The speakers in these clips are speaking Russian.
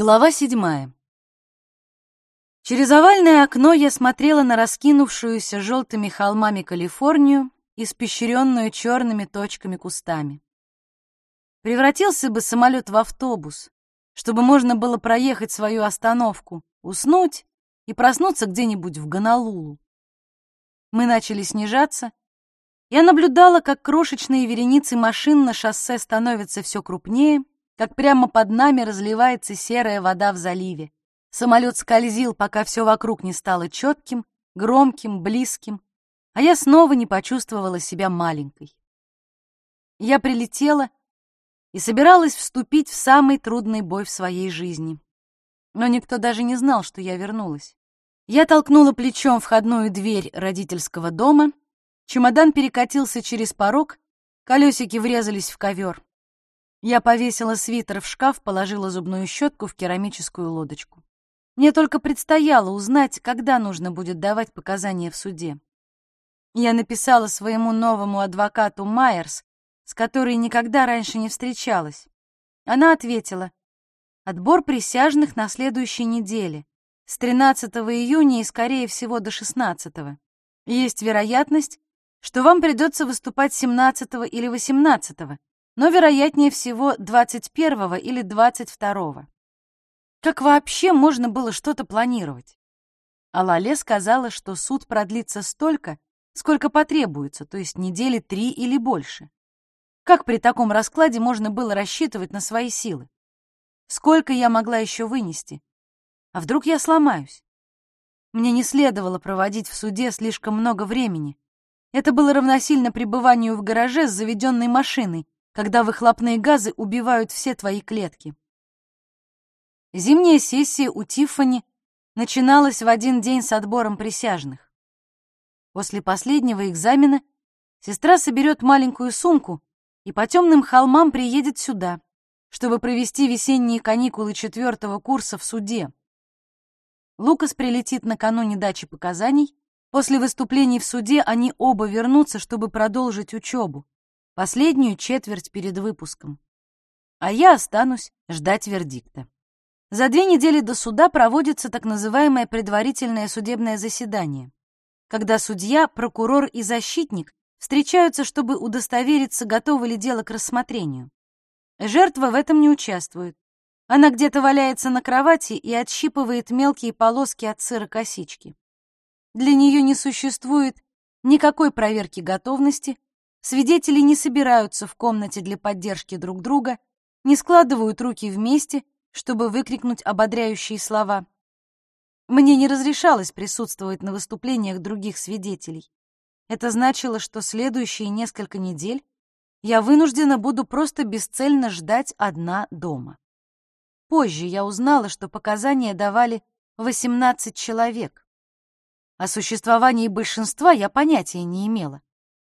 Глава седьмая. Через овальное окно я смотрела на раскинувшуюся желтыми холмами Калифорнию, испещренную черными точками кустами. Превратился бы самолет в автобус, чтобы можно было проехать свою остановку, уснуть и проснуться где-нибудь в Гонолулу. Мы начали снижаться. Я наблюдала, как крошечные вереницы машин на шоссе становятся все крупнее, как прямо под нами разливается серая вода в заливе. Самолет скользил, пока все вокруг не стало четким, громким, близким, а я снова не почувствовала себя маленькой. Я прилетела и собиралась вступить в самый трудный бой в своей жизни. Но никто даже не знал, что я вернулась. Я толкнула плечом входную дверь родительского дома, чемодан перекатился через порог, колесики врезались в ковер. Я повесила свитер в шкаф, положила зубную щетку в керамическую лодочку. Мне только предстояло узнать, когда нужно будет давать показания в суде. Я написала своему новому адвокату Майерс, с которой никогда раньше не встречалась. Она ответила, «Отбор присяжных на следующей неделе, с 13 июня и, скорее всего, до 16. Есть вероятность, что вам придется выступать 17 или 18 но вероятнее всего 21 или 22. Как вообще можно было что-то планировать? А Лале сказала, что суд продлится столько, сколько потребуется, то есть недели три или больше. Как при таком раскладе можно было рассчитывать на свои силы? Сколько я могла еще вынести? А вдруг я сломаюсь? Мне не следовало проводить в суде слишком много времени. Это было равносильно пребыванию в гараже с заведенной машиной, когда выхлопные газы убивают все твои клетки. Зимняя сессия у Тиффани начиналась в один день с отбором присяжных. После последнего экзамена сестра соберет маленькую сумку и по темным холмам приедет сюда, чтобы провести весенние каникулы четвертого курса в суде. Лукас прилетит накануне дачи показаний. После выступлений в суде они оба вернутся, чтобы продолжить учебу последнюю четверть перед выпуском. А я останусь ждать вердикта. За две недели до суда проводится так называемое предварительное судебное заседание, когда судья, прокурор и защитник встречаются, чтобы удостовериться, готово ли дело к рассмотрению. Жертва в этом не участвует. Она где-то валяется на кровати и отщипывает мелкие полоски от сыра косички. Для нее не существует никакой проверки готовности, Свидетели не собираются в комнате для поддержки друг друга, не складывают руки вместе, чтобы выкрикнуть ободряющие слова. Мне не разрешалось присутствовать на выступлениях других свидетелей. Это значило, что следующие несколько недель я вынуждена буду просто бесцельно ждать одна дома. Позже я узнала, что показания давали 18 человек. О существовании большинства я понятия не имела.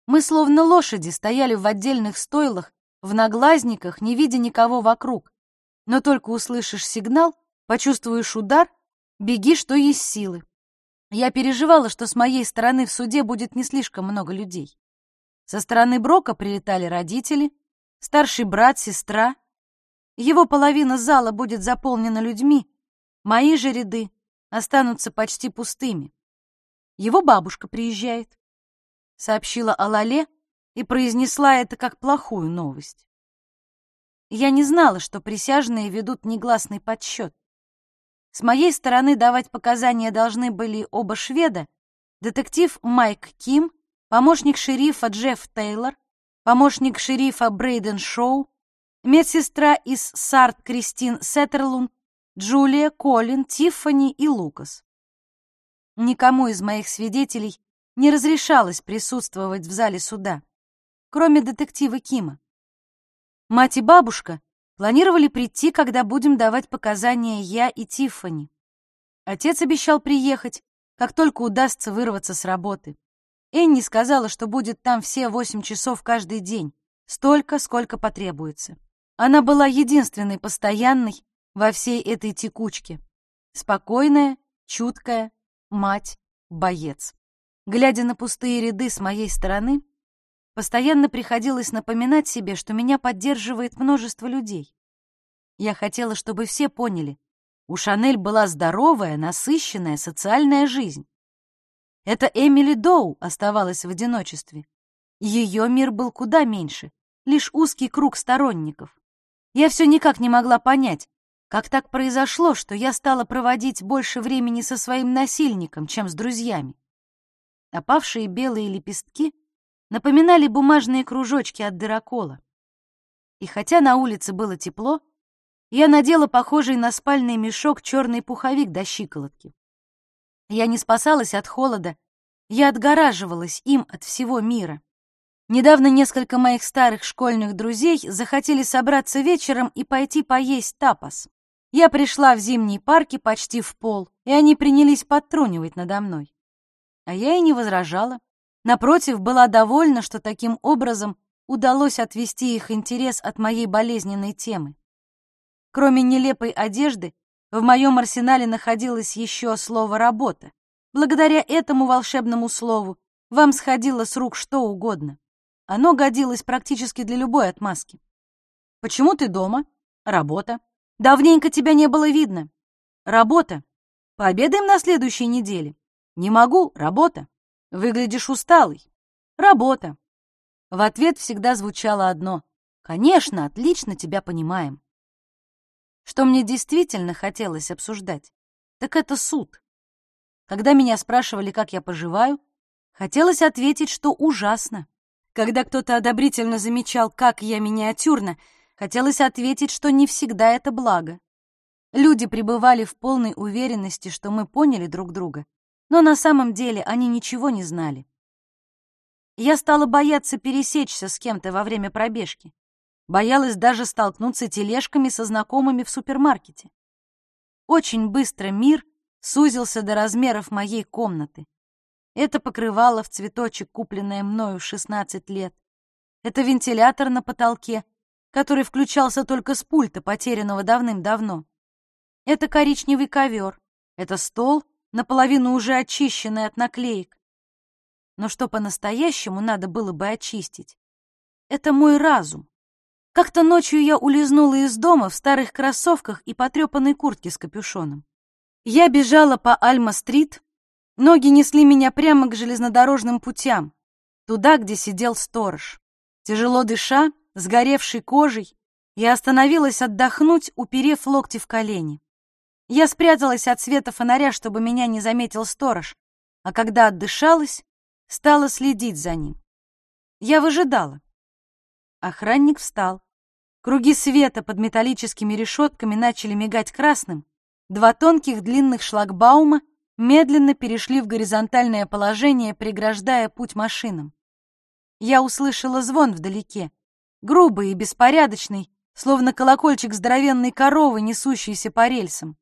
Мы словно лошади стояли в отдельных стойлах, в наглазниках, не видя никого вокруг. Но только услышишь сигнал, почувствуешь удар, беги, что есть силы. Я переживала, что с моей стороны в суде будет не слишком много людей. Со стороны Брока прилетали родители, старший брат, сестра. Его половина зала будет заполнена людьми, мои же ряды останутся почти пустыми. Его бабушка приезжает сообщила Алале и произнесла это как плохую новость. Я не знала, что присяжные ведут негласный подсчет. С моей стороны давать показания должны были оба шведа, детектив Майк Ким, помощник шерифа Джефф Тейлор, помощник шерифа Брейден Шоу, медсестра из Сарт Кристин Сеттерлун, Джулия, Колин, Тиффани и Лукас. Никому из моих свидетелей не разрешалось присутствовать в зале суда, кроме детектива Кима. Мать и бабушка планировали прийти, когда будем давать показания я и Тиффани. Отец обещал приехать, как только удастся вырваться с работы. Энни сказала, что будет там все восемь часов каждый день, столько, сколько потребуется. Она была единственной постоянной во всей этой текучке. Спокойная, чуткая, мать, боец. Глядя на пустые ряды с моей стороны, постоянно приходилось напоминать себе, что меня поддерживает множество людей. Я хотела, чтобы все поняли, У Шанель была здоровая, насыщенная социальная жизнь. Это Эмили Доу оставалась в одиночестве. Ее мир был куда меньше, лишь узкий круг сторонников. Я все никак не могла понять, как так произошло, что я стала проводить больше времени со своим насильником, чем с друзьями. Опавшие белые лепестки напоминали бумажные кружочки от дырокола. И хотя на улице было тепло, я надела похожий на спальный мешок черный пуховик до щиколотки. Я не спасалась от холода, я отгораживалась им от всего мира. Недавно несколько моих старых школьных друзей захотели собраться вечером и пойти поесть тапас. Я пришла в зимние парки почти в пол, и они принялись подтрунивать надо мной. А я и не возражала. Напротив, была довольна, что таким образом удалось отвести их интерес от моей болезненной темы. Кроме нелепой одежды, в моем арсенале находилось еще слово «работа». Благодаря этому волшебному слову вам сходило с рук что угодно. Оно годилось практически для любой отмазки. Почему ты дома? Работа. Давненько тебя не было видно. Работа. Пообедаем на следующей неделе. Не могу. Работа. Выглядишь усталый. Работа. В ответ всегда звучало одно. Конечно, отлично тебя понимаем. Что мне действительно хотелось обсуждать, так это суд. Когда меня спрашивали, как я поживаю, хотелось ответить, что ужасно. Когда кто-то одобрительно замечал, как я миниатюрна, хотелось ответить, что не всегда это благо. Люди пребывали в полной уверенности, что мы поняли друг друга, но на самом деле они ничего не знали. Я стала бояться пересечься с кем-то во время пробежки. Боялась даже столкнуться тележками со знакомыми в супермаркете. Очень быстро мир сузился до размеров моей комнаты. Это покрывало в цветочек, купленное мною в 16 лет. Это вентилятор на потолке, который включался только с пульта, потерянного давным-давно. Это коричневый ковер. Это стол, наполовину уже очищенный от наклеек. Но что по-настоящему надо было бы очистить, это мой разум. Как-то ночью я улизнула из дома в старых кроссовках и потрепанной куртке с капюшоном. Я бежала по Альма-стрит, ноги несли меня прямо к железнодорожным путям, туда, где сидел сторож. Тяжело дыша, сгоревшей кожей, я остановилась отдохнуть, уперев локти в колени. Я спряталась от света фонаря, чтобы меня не заметил сторож, а когда отдышалась, стала следить за ним. Я выжидала. Охранник встал. Круги света под металлическими решетками начали мигать красным. Два тонких длинных шлагбаума медленно перешли в горизонтальное положение, преграждая путь машинам. Я услышала звон вдалеке, грубый и беспорядочный, словно колокольчик здоровенной коровы, несущейся по рельсам.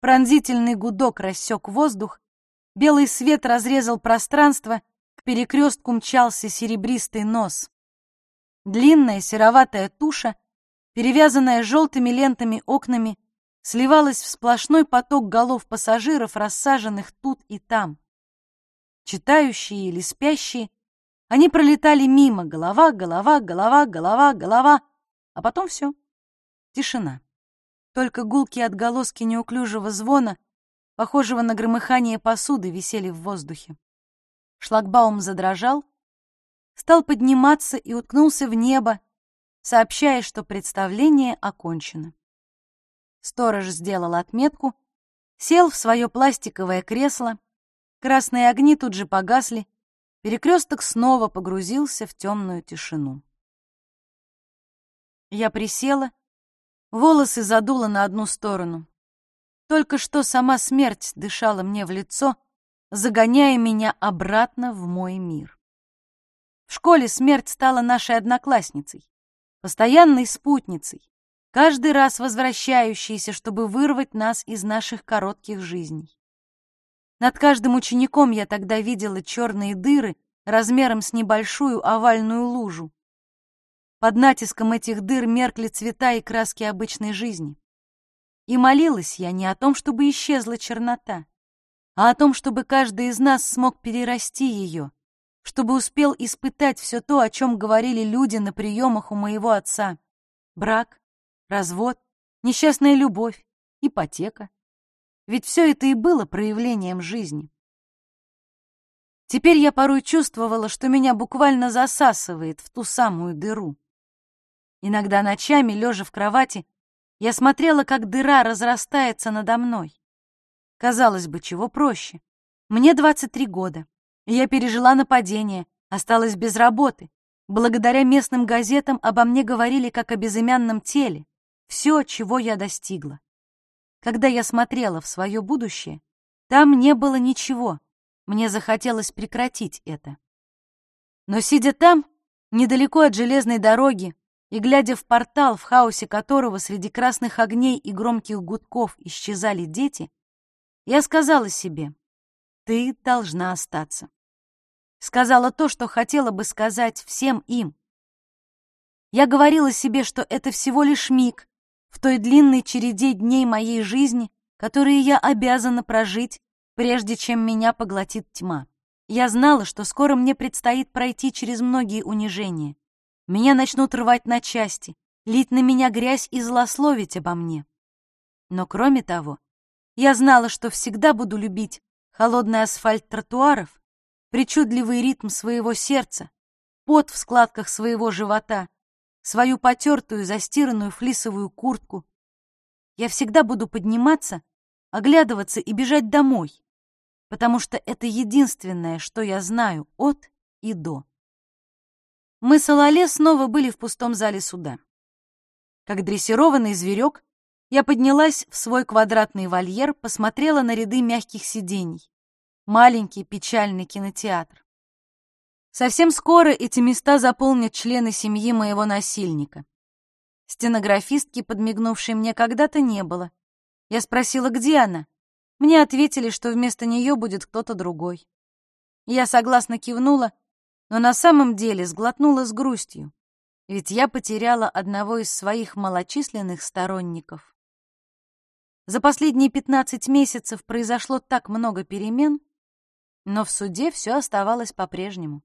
Пронзительный гудок рассек воздух, белый свет разрезал пространство, к перекрестку мчался серебристый нос. Длинная сероватая туша, перевязанная желтыми лентами окнами, сливалась в сплошной поток голов пассажиров, рассаженных тут и там. Читающие или спящие, они пролетали мимо, голова, голова, голова, голова, голова, а потом все. Тишина. Только гулкие отголоски неуклюжего звона, похожего на громыхание посуды, висели в воздухе. Шлагбаум задрожал, стал подниматься и уткнулся в небо, сообщая, что представление окончено. Сторож сделал отметку, сел в свое пластиковое кресло, красные огни тут же погасли, перекресток снова погрузился в темную тишину. Я присела, волосы задула на одну сторону. Только что сама смерть дышала мне в лицо, загоняя меня обратно в мой мир. В школе смерть стала нашей одноклассницей, постоянной спутницей, каждый раз возвращающейся, чтобы вырвать нас из наших коротких жизней. Над каждым учеником я тогда видела черные дыры размером с небольшую овальную лужу. Под натиском этих дыр меркли цвета и краски обычной жизни. И молилась я не о том, чтобы исчезла чернота, а о том, чтобы каждый из нас смог перерасти ее, чтобы успел испытать все то, о чем говорили люди на приемах у моего отца. Брак, развод, несчастная любовь, ипотека. Ведь все это и было проявлением жизни. Теперь я порой чувствовала, что меня буквально засасывает в ту самую дыру. Иногда ночами, лежа в кровати, я смотрела, как дыра разрастается надо мной. Казалось бы, чего проще. Мне 23 года, и я пережила нападение, осталась без работы. Благодаря местным газетам обо мне говорили как о безымянном теле. Все, чего я достигла. Когда я смотрела в свое будущее, там не было ничего. Мне захотелось прекратить это. Но сидя там, недалеко от железной дороги, и, глядя в портал, в хаосе которого среди красных огней и громких гудков исчезали дети, я сказала себе, «Ты должна остаться». Сказала то, что хотела бы сказать всем им. Я говорила себе, что это всего лишь миг в той длинной череде дней моей жизни, которые я обязана прожить, прежде чем меня поглотит тьма. Я знала, что скоро мне предстоит пройти через многие унижения, меня начнут рвать на части, лить на меня грязь и злословить обо мне. Но кроме того, я знала, что всегда буду любить холодный асфальт тротуаров, причудливый ритм своего сердца, пот в складках своего живота, свою потертую застиранную флисовую куртку. Я всегда буду подниматься, оглядываться и бежать домой, потому что это единственное, что я знаю от и до. Мы с Алале снова были в пустом зале суда. Как дрессированный зверек, я поднялась в свой квадратный вольер, посмотрела на ряды мягких сидений. Маленький печальный кинотеатр. Совсем скоро эти места заполнят члены семьи моего насильника. Стенографистки, подмигнувшей мне, когда-то не было. Я спросила, где она. Мне ответили, что вместо нее будет кто-то другой. Я согласно кивнула но на самом деле сглотнула с грустью, ведь я потеряла одного из своих малочисленных сторонников. За последние 15 месяцев произошло так много перемен, но в суде все оставалось по-прежнему.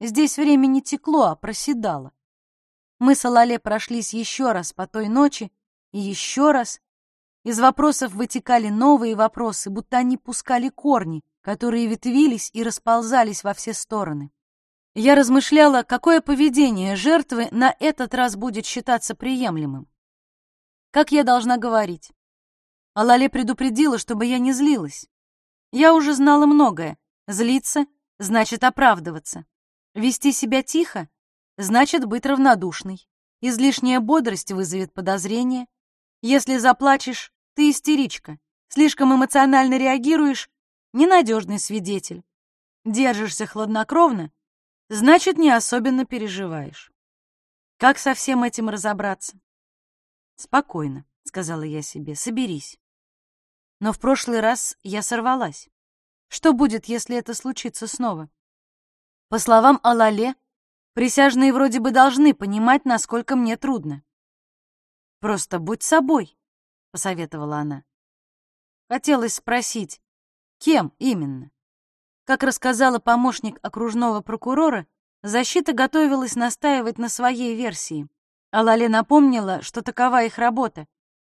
Здесь время не текло, а проседало. Мы с Алале прошлись еще раз по той ночи и еще раз. Из вопросов вытекали новые вопросы, будто они пускали корни, которые ветвились и расползались во все стороны. Я размышляла, какое поведение жертвы на этот раз будет считаться приемлемым. Как я должна говорить? Алале предупредила, чтобы я не злилась. Я уже знала многое. Злиться — значит оправдываться. Вести себя тихо — значит быть равнодушной. Излишняя бодрость вызовет подозрение. Если заплачешь, ты истеричка. Слишком эмоционально реагируешь — ненадежный свидетель. Держишься хладнокровно Значит, не особенно переживаешь. Как со всем этим разобраться? Спокойно, сказала я себе, соберись. Но в прошлый раз я сорвалась. Что будет, если это случится снова? По словам Алале, присяжные вроде бы должны понимать, насколько мне трудно. Просто будь собой, посоветовала она. Хотелось спросить, кем именно? Как рассказала помощник окружного прокурора, защита готовилась настаивать на своей версии. А Лале напомнила, что такова их работа.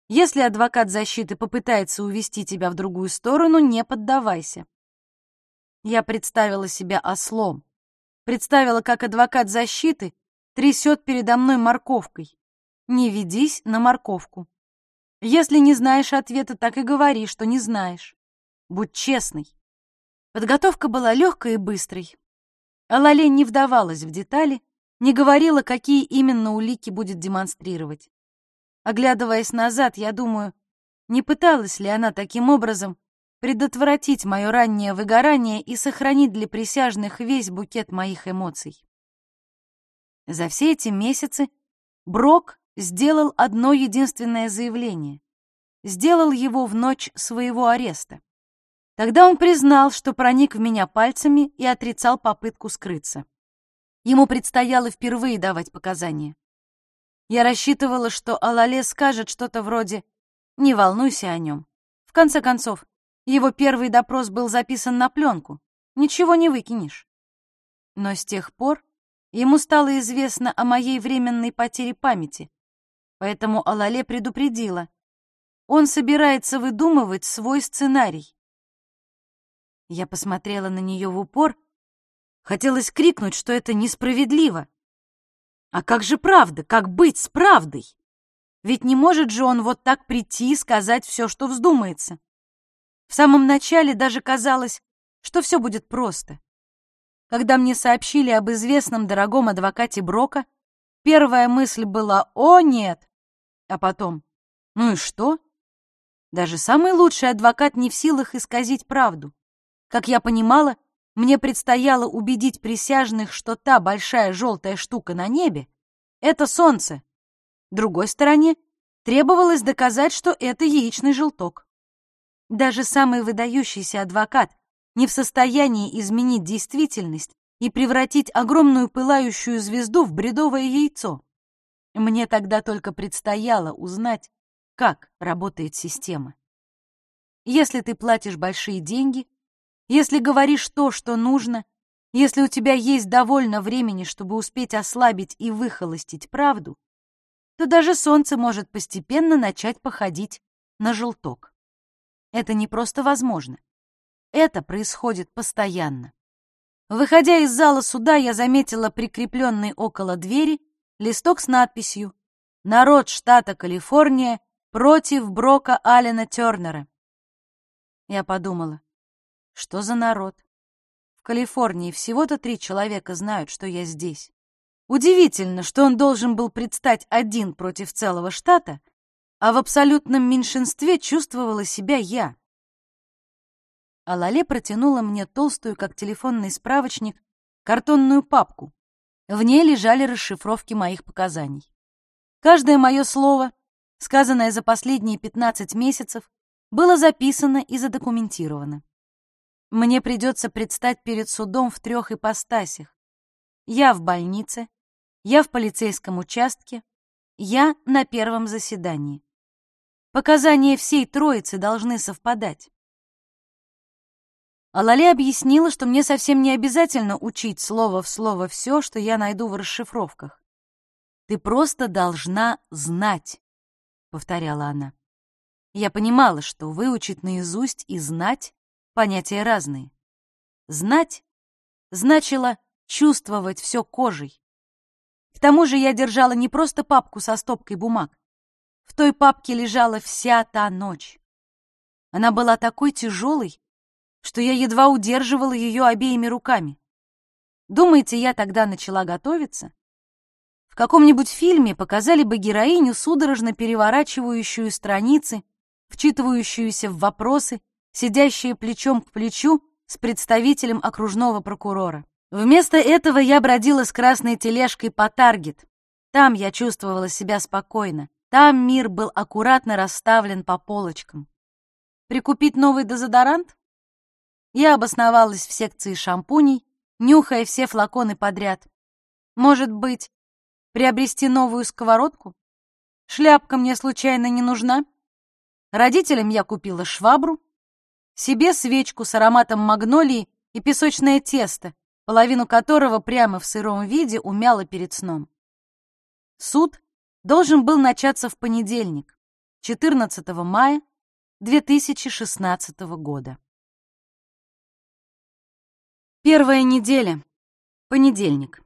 Если адвокат защиты попытается увести тебя в другую сторону, не поддавайся. Я представила себя ослом. Представила, как адвокат защиты трясет передо мной морковкой. Не ведись на морковку. Если не знаешь ответа, так и говори, что не знаешь. Будь честный. Подготовка была легкой и быстрой. Алале не вдавалась в детали, не говорила, какие именно улики будет демонстрировать. Оглядываясь назад, я думаю, не пыталась ли она таким образом предотвратить мое раннее выгорание и сохранить для присяжных весь букет моих эмоций. За все эти месяцы Брок сделал одно единственное заявление. Сделал его в ночь своего ареста. Тогда он признал, что проник в меня пальцами и отрицал попытку скрыться. Ему предстояло впервые давать показания. Я рассчитывала, что Алале скажет что-то вроде «Не волнуйся о нем». В конце концов, его первый допрос был записан на пленку. Ничего не выкинешь. Но с тех пор ему стало известно о моей временной потере памяти, поэтому Алале предупредила. Он собирается выдумывать свой сценарий. Я посмотрела на нее в упор. Хотелось крикнуть, что это несправедливо. А как же правда? Как быть с правдой? Ведь не может же он вот так прийти и сказать все, что вздумается. В самом начале даже казалось, что все будет просто. Когда мне сообщили об известном дорогом адвокате Брока, первая мысль была «О, нет!» А потом «Ну и что?» Даже самый лучший адвокат не в силах исказить правду. Как я понимала, мне предстояло убедить присяжных, что та большая желтая штука на небе — это солнце. Другой стороне требовалось доказать, что это яичный желток. Даже самый выдающийся адвокат не в состоянии изменить действительность и превратить огромную пылающую звезду в бредовое яйцо. Мне тогда только предстояло узнать, как работает система. Если ты платишь большие деньги, если говоришь то, что нужно, если у тебя есть довольно времени, чтобы успеть ослабить и выхолостить правду, то даже солнце может постепенно начать походить на желток. Это не просто возможно. Это происходит постоянно. Выходя из зала суда, я заметила прикрепленный около двери листок с надписью «Народ штата Калифорния против Брока Аллена Тернера». Я подумала, что за народ? В Калифорнии всего-то три человека знают, что я здесь. Удивительно, что он должен был предстать один против целого штата, а в абсолютном меньшинстве чувствовала себя я. А Лале протянула мне толстую, как телефонный справочник, картонную папку. В ней лежали расшифровки моих показаний. Каждое мое слово, сказанное за последние 15 месяцев, было записано и задокументировано. Мне придется предстать перед судом в трех ипостасях. Я в больнице, я в полицейском участке, я на первом заседании. Показания всей троицы должны совпадать. Алале объяснила, что мне совсем не обязательно учить слово в слово все, что я найду в расшифровках. «Ты просто должна знать», — повторяла она. Я понимала, что выучить наизусть и знать понятия разные. Знать значило чувствовать все кожей. К тому же я держала не просто папку со стопкой бумаг. В той папке лежала вся та ночь. Она была такой тяжелой, что я едва удерживала ее обеими руками. Думаете, я тогда начала готовиться? В каком-нибудь фильме показали бы героиню, судорожно переворачивающую страницы, вчитывающуюся в вопросы, сидящие плечом к плечу с представителем окружного прокурора. Вместо этого я бродила с красной тележкой по Таргет. Там я чувствовала себя спокойно. Там мир был аккуратно расставлен по полочкам. Прикупить новый дезодорант? Я обосновалась в секции шампуней, нюхая все флаконы подряд. Может быть, приобрести новую сковородку? Шляпка мне случайно не нужна? Родителям я купила швабру, себе свечку с ароматом магнолии и песочное тесто, половину которого прямо в сыром виде умяла перед сном. Суд должен был начаться в понедельник, 14 мая 2016 года. Первая неделя. Понедельник.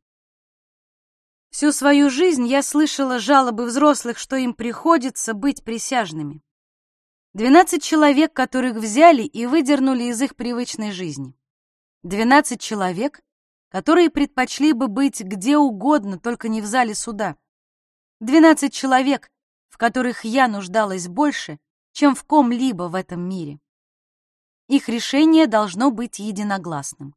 Всю свою жизнь я слышала жалобы взрослых, что им приходится быть присяжными. Двенадцать человек, которых взяли и выдернули из их привычной жизни. Двенадцать человек, которые предпочли бы быть где угодно, только не в зале суда. Двенадцать человек, в которых я нуждалась больше, чем в ком-либо в этом мире. Их решение должно быть единогласным.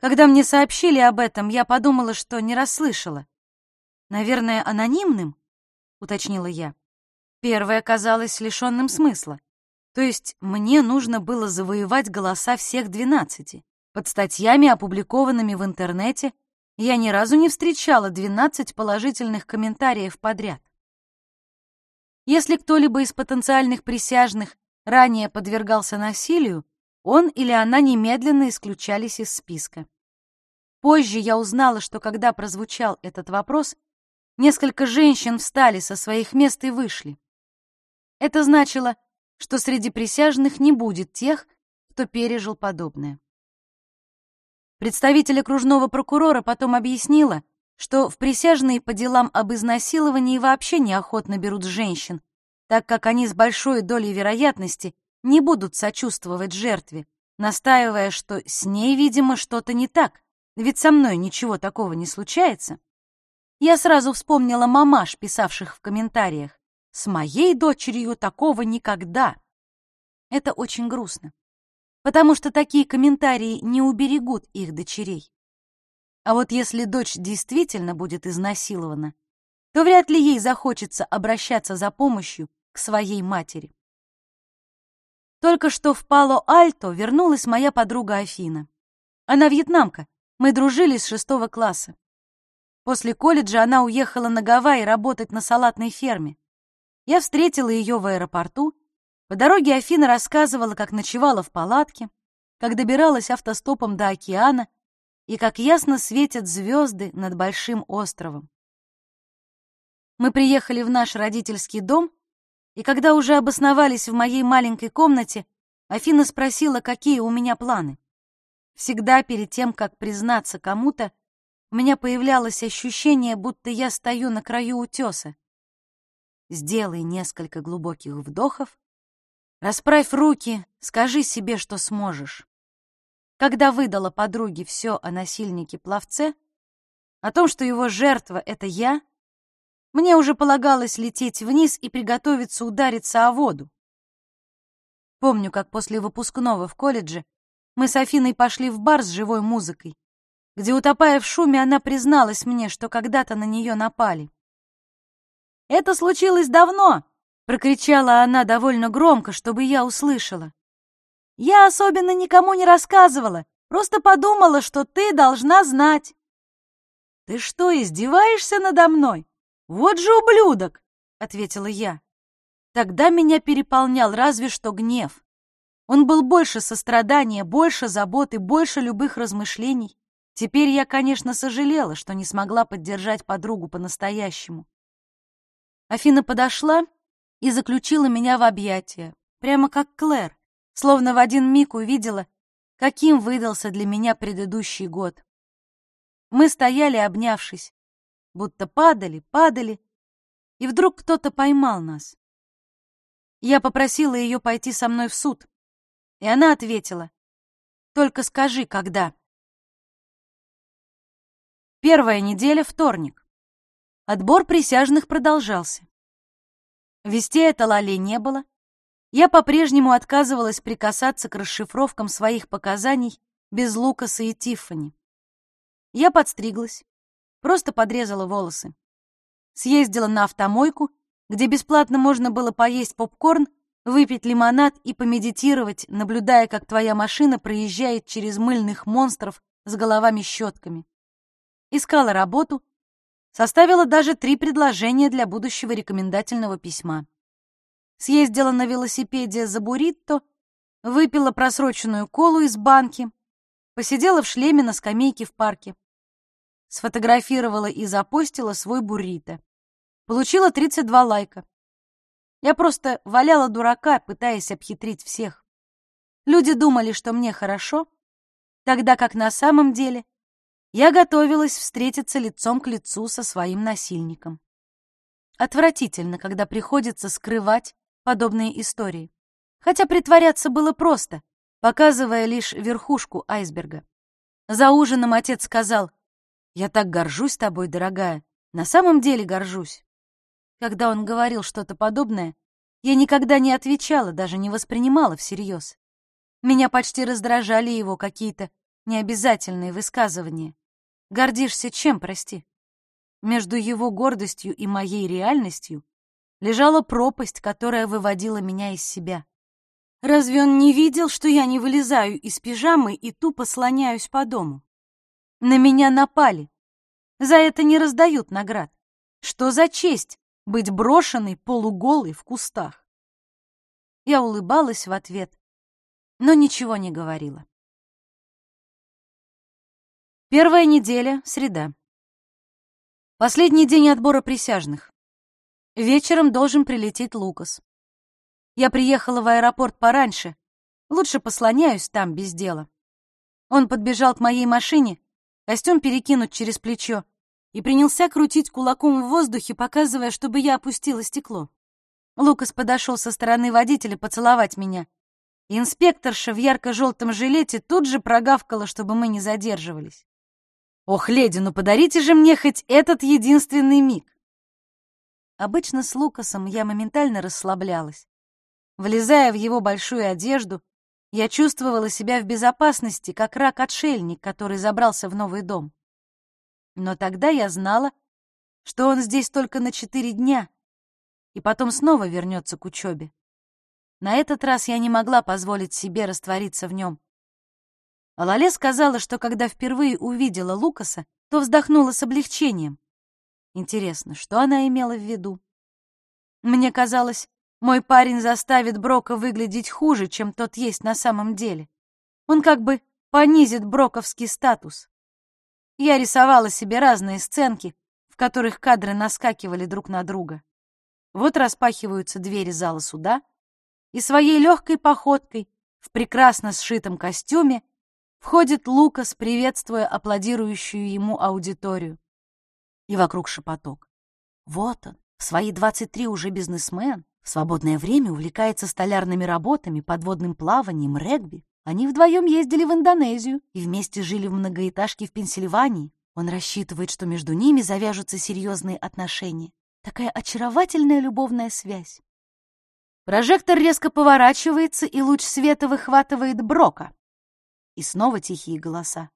Когда мне сообщили об этом, я подумала, что не расслышала. «Наверное, анонимным?» — уточнила я. Первое казалось лишенным смысла. То есть мне нужно было завоевать голоса всех двенадцати. Под статьями, опубликованными в интернете, я ни разу не встречала двенадцать положительных комментариев подряд. Если кто-либо из потенциальных присяжных ранее подвергался насилию, он или она немедленно исключались из списка. Позже я узнала, что когда прозвучал этот вопрос, несколько женщин встали со своих мест и вышли. Это значило, что среди присяжных не будет тех, кто пережил подобное. Представитель окружного прокурора потом объяснила, что в присяжные по делам об изнасиловании вообще неохотно берут женщин, так как они с большой долей вероятности не будут сочувствовать жертве, настаивая, что с ней, видимо, что-то не так, ведь со мной ничего такого не случается. Я сразу вспомнила мамаш, писавших в комментариях. «С моей дочерью такого никогда». Это очень грустно, потому что такие комментарии не уберегут их дочерей. А вот если дочь действительно будет изнасилована, то вряд ли ей захочется обращаться за помощью к своей матери. Только что в Пало-Альто вернулась моя подруга Афина. Она вьетнамка, мы дружили с шестого класса. После колледжа она уехала на Гавайи работать на салатной ферме. Я встретила ее в аэропорту. По дороге Афина рассказывала, как ночевала в палатке, как добиралась автостопом до океана и как ясно светят звезды над большим островом. Мы приехали в наш родительский дом, и когда уже обосновались в моей маленькой комнате, Афина спросила, какие у меня планы. Всегда перед тем, как признаться кому-то, у меня появлялось ощущение, будто я стою на краю утеса. Сделай несколько глубоких вдохов, расправь руки, скажи себе, что сможешь. Когда выдала подруге все о насильнике-пловце, о том, что его жертва — это я, мне уже полагалось лететь вниз и приготовиться удариться о воду. Помню, как после выпускного в колледже мы с Афиной пошли в бар с живой музыкой где, утопая в шуме, она призналась мне, что когда-то на нее напали. «Это случилось давно!» — прокричала она довольно громко, чтобы я услышала. «Я особенно никому не рассказывала, просто подумала, что ты должна знать». «Ты что, издеваешься надо мной? Вот же ублюдок!» — ответила я. Тогда меня переполнял разве что гнев. Он был больше сострадания, больше заботы, больше любых размышлений. Теперь я, конечно, сожалела, что не смогла поддержать подругу по-настоящему. Афина подошла и заключила меня в объятия, прямо как Клэр, словно в один миг увидела, каким выдался для меня предыдущий год. Мы стояли, обнявшись, будто падали, падали, и вдруг кто-то поймал нас. Я попросила ее пойти со мной в суд, и она ответила, «Только скажи, когда». Первая неделя, вторник. Отбор присяжных продолжался. Вести это Лале не было. Я по-прежнему отказывалась прикасаться к расшифровкам своих показаний без Лукаса и Тиффани. Я подстриглась, просто подрезала волосы. Съездила на автомойку, где бесплатно можно было поесть попкорн, выпить лимонад и помедитировать, наблюдая, как твоя машина проезжает через мыльных монстров с головами-щетками искала работу, составила даже три предложения для будущего рекомендательного письма. Съездила на велосипеде за буррито, выпила просроченную колу из банки, посидела в шлеме на скамейке в парке. Сфотографировала и запостила свой буррито. Получила 32 лайка. Я просто валяла дурака, пытаясь обхитрить всех. Люди думали, что мне хорошо, тогда как на самом деле я готовилась встретиться лицом к лицу со своим насильником. Отвратительно, когда приходится скрывать подобные истории. Хотя притворяться было просто, показывая лишь верхушку айсберга. За ужином отец сказал, «Я так горжусь тобой, дорогая, на самом деле горжусь». Когда он говорил что-то подобное, я никогда не отвечала, даже не воспринимала всерьез. Меня почти раздражали его какие-то необязательные высказывания. Гордишься чем, прости? Между его гордостью и моей реальностью лежала пропасть, которая выводила меня из себя. Разве он не видел, что я не вылезаю из пижамы и тупо слоняюсь по дому? На меня напали. За это не раздают наград. Что за честь быть брошенной полуголой в кустах? Я улыбалась в ответ, но ничего не говорила. Первая неделя, среда. Последний день отбора присяжных. Вечером должен прилететь Лукас. Я приехала в аэропорт пораньше. Лучше послоняюсь там без дела. Он подбежал к моей машине, костюм перекинуть через плечо, и принялся крутить кулаком в воздухе, показывая, чтобы я опустила стекло. Лукас подошел со стороны водителя поцеловать меня. Инспекторша в ярко-желтом жилете тут же прогавкала, чтобы мы не задерживались. «Ох, леди, ну подарите же мне хоть этот единственный миг!» Обычно с Лукасом я моментально расслаблялась. Влезая в его большую одежду, я чувствовала себя в безопасности, как рак-отшельник, который забрался в новый дом. Но тогда я знала, что он здесь только на четыре дня, и потом снова вернется к учебе. На этот раз я не могла позволить себе раствориться в нем. Алале сказала, что когда впервые увидела Лукаса, то вздохнула с облегчением. Интересно, что она имела в виду? Мне казалось, мой парень заставит Брока выглядеть хуже, чем тот есть на самом деле. Он как бы понизит броковский статус. Я рисовала себе разные сценки, в которых кадры наскакивали друг на друга. Вот распахиваются двери зала суда, и своей легкой походкой в прекрасно сшитом костюме входит Лукас, приветствуя аплодирующую ему аудиторию. И вокруг шепоток. Вот он, в свои 23 уже бизнесмен, в свободное время увлекается столярными работами, подводным плаванием, регби. Они вдвоем ездили в Индонезию и вместе жили в многоэтажке в Пенсильвании. Он рассчитывает, что между ними завяжутся серьезные отношения. Такая очаровательная любовная связь. Прожектор резко поворачивается, и луч света выхватывает Брока. И снова тихие голоса.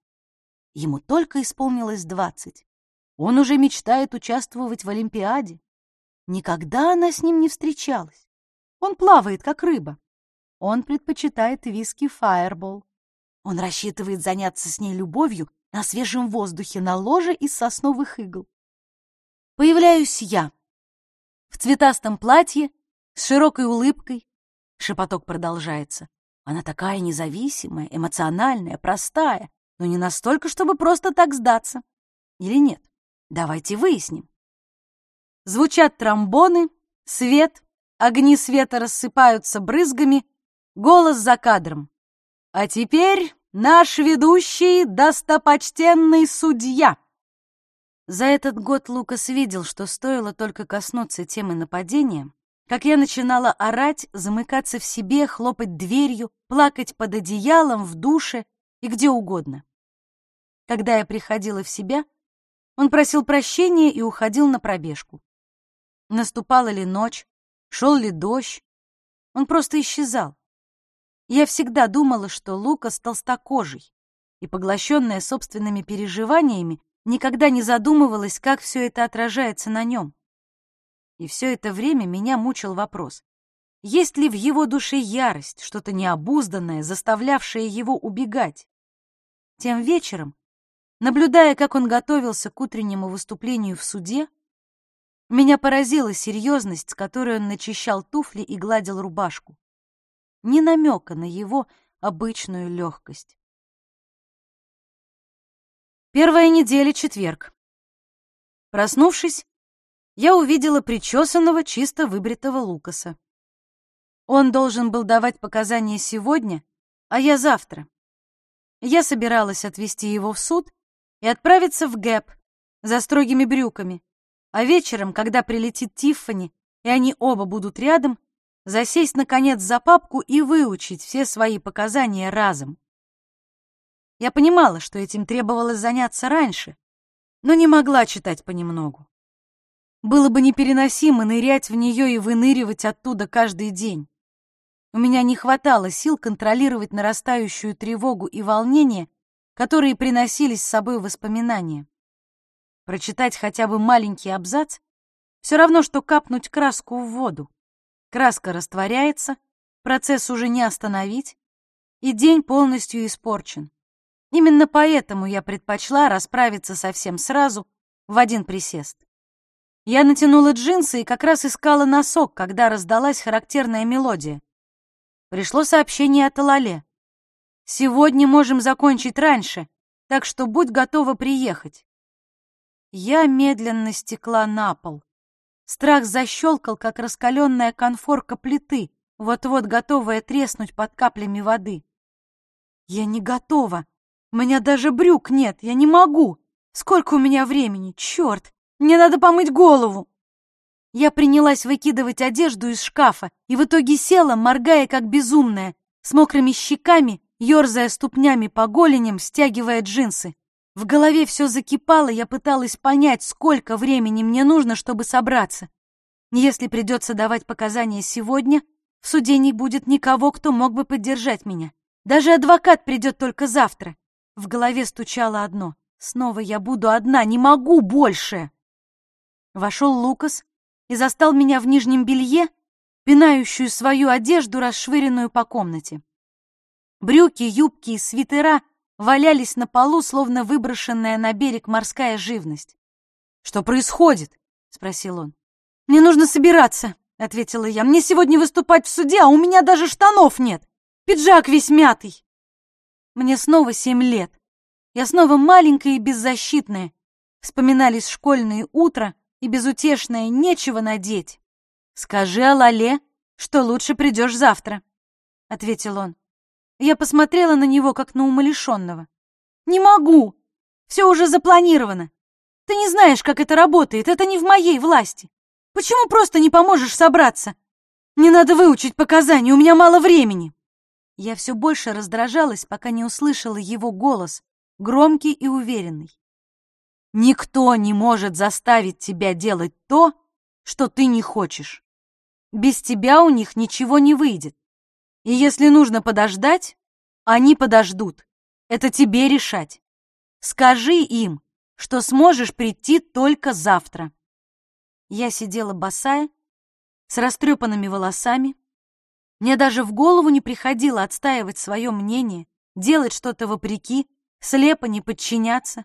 Ему только исполнилось двадцать. Он уже мечтает участвовать в Олимпиаде. Никогда она с ним не встречалась. Он плавает, как рыба. Он предпочитает виски Fireball. Он рассчитывает заняться с ней любовью на свежем воздухе, на ложе из сосновых игл. Появляюсь я. В цветастом платье, с широкой улыбкой. Шепоток продолжается. Она такая независимая, эмоциональная, простая, но не настолько, чтобы просто так сдаться. Или нет? Давайте выясним. Звучат тромбоны, свет, огни света рассыпаются брызгами, голос за кадром. А теперь наш ведущий, достопочтенный судья. За этот год Лукас видел, что стоило только коснуться темы нападения, как я начинала орать, замыкаться в себе, хлопать дверью, плакать под одеялом, в душе и где угодно. Когда я приходила в себя, он просил прощения и уходил на пробежку. Наступала ли ночь, шел ли дождь, он просто исчезал. Я всегда думала, что Лукас толстокожий, и, поглощенная собственными переживаниями, никогда не задумывалась, как все это отражается на нем. И все это время меня мучил вопрос, есть ли в его душе ярость, что-то необузданное, заставлявшее его убегать? Тем вечером, наблюдая, как он готовился к утреннему выступлению в суде, меня поразила серьезность, с которой он начищал туфли и гладил рубашку. Ни намека на его обычную легкость. Первая неделя, четверг. Проснувшись, я увидела причесанного, чисто выбритого Лукаса. Он должен был давать показания сегодня, а я завтра. Я собиралась отвезти его в суд и отправиться в ГЭП за строгими брюками, а вечером, когда прилетит Тиффани, и они оба будут рядом, засесть, наконец, за папку и выучить все свои показания разом. Я понимала, что этим требовалось заняться раньше, но не могла читать понемногу. Было бы непереносимо нырять в нее и выныривать оттуда каждый день. У меня не хватало сил контролировать нарастающую тревогу и волнение, которые приносились с собой воспоминания. Прочитать хотя бы маленький абзац все равно, что капнуть краску в воду. Краска растворяется, процесс уже не остановить, и день полностью испорчен. Именно поэтому я предпочла расправиться совсем сразу, в один присест. Я натянула джинсы и как раз искала носок, когда раздалась характерная мелодия. Пришло сообщение от Алале. «Сегодня можем закончить раньше, так что будь готова приехать». Я медленно стекла на пол. Страх защелкал, как раскаленная конфорка плиты, вот-вот готовая треснуть под каплями воды. Я не готова. У меня даже брюк нет, я не могу. Сколько у меня времени? Черт! Мне надо помыть голову. Я принялась выкидывать одежду из шкафа и в итоге села, моргая как безумная, с мокрыми щеками, ерзая ступнями по голеням, стягивая джинсы. В голове все закипало, я пыталась понять, сколько времени мне нужно, чтобы собраться. Если придется давать показания сегодня, в суде не будет никого, кто мог бы поддержать меня. Даже адвокат придет только завтра. В голове стучало одно. Снова я буду одна, не могу больше. Вошел Лукас и застал меня в нижнем белье, пинающую свою одежду, расшвыренную по комнате. Брюки, юбки и свитера валялись на полу, словно выброшенная на берег морская живность. «Что происходит?» — спросил он. «Мне нужно собираться», — ответила я. «Мне сегодня выступать в суде, а у меня даже штанов нет. Пиджак весь мятый». Мне снова семь лет. Я снова маленькая и беззащитная. Вспоминались школьные утра и безутешное «нечего надеть». «Скажи Алале, что лучше придешь завтра», — ответил он. Я посмотрела на него, как на умалишенного. «Не могу! Все уже запланировано. Ты не знаешь, как это работает, это не в моей власти. Почему просто не поможешь собраться? Мне надо выучить показания, у меня мало времени». Я все больше раздражалась, пока не услышала его голос, громкий и уверенный. «Никто не может заставить тебя делать то, что ты не хочешь. Без тебя у них ничего не выйдет. И если нужно подождать, они подождут. Это тебе решать. Скажи им, что сможешь прийти только завтра. Я сидела босая, с растрепанными волосами. Мне даже в голову не приходило отстаивать свое мнение, делать что-то вопреки, слепо не подчиняться.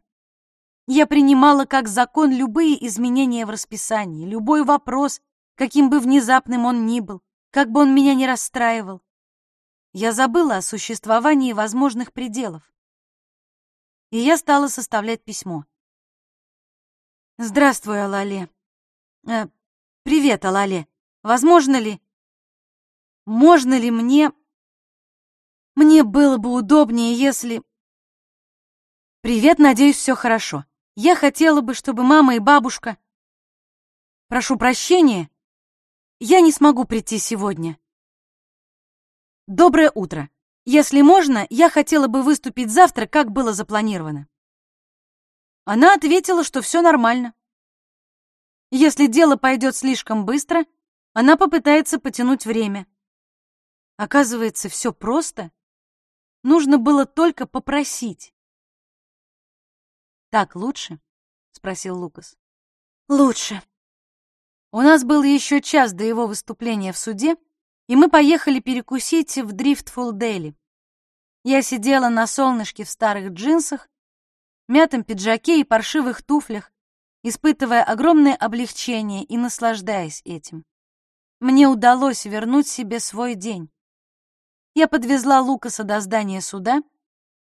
Я принимала как закон любые изменения в расписании, любой вопрос, каким бы внезапным он ни был, как бы он меня не расстраивал. Я забыла о существовании возможных пределов. И я стала составлять письмо. «Здравствуй, Алале. Э, привет, Алале. Возможно ли... Можно ли мне... Мне было бы удобнее, если... Привет, надеюсь, все хорошо. Я хотела бы, чтобы мама и бабушка... Прошу прощения, я не смогу прийти сегодня. Доброе утро. Если можно, я хотела бы выступить завтра, как было запланировано. Она ответила, что все нормально. Если дело пойдет слишком быстро, она попытается потянуть время. Оказывается, все просто. Нужно было только попросить. «Так лучше?» — спросил Лукас. «Лучше». У нас был еще час до его выступления в суде, и мы поехали перекусить в Дрифтфул Дели. Я сидела на солнышке в старых джинсах, мятом пиджаке и паршивых туфлях, испытывая огромное облегчение и наслаждаясь этим. Мне удалось вернуть себе свой день. Я подвезла Лукаса до здания суда,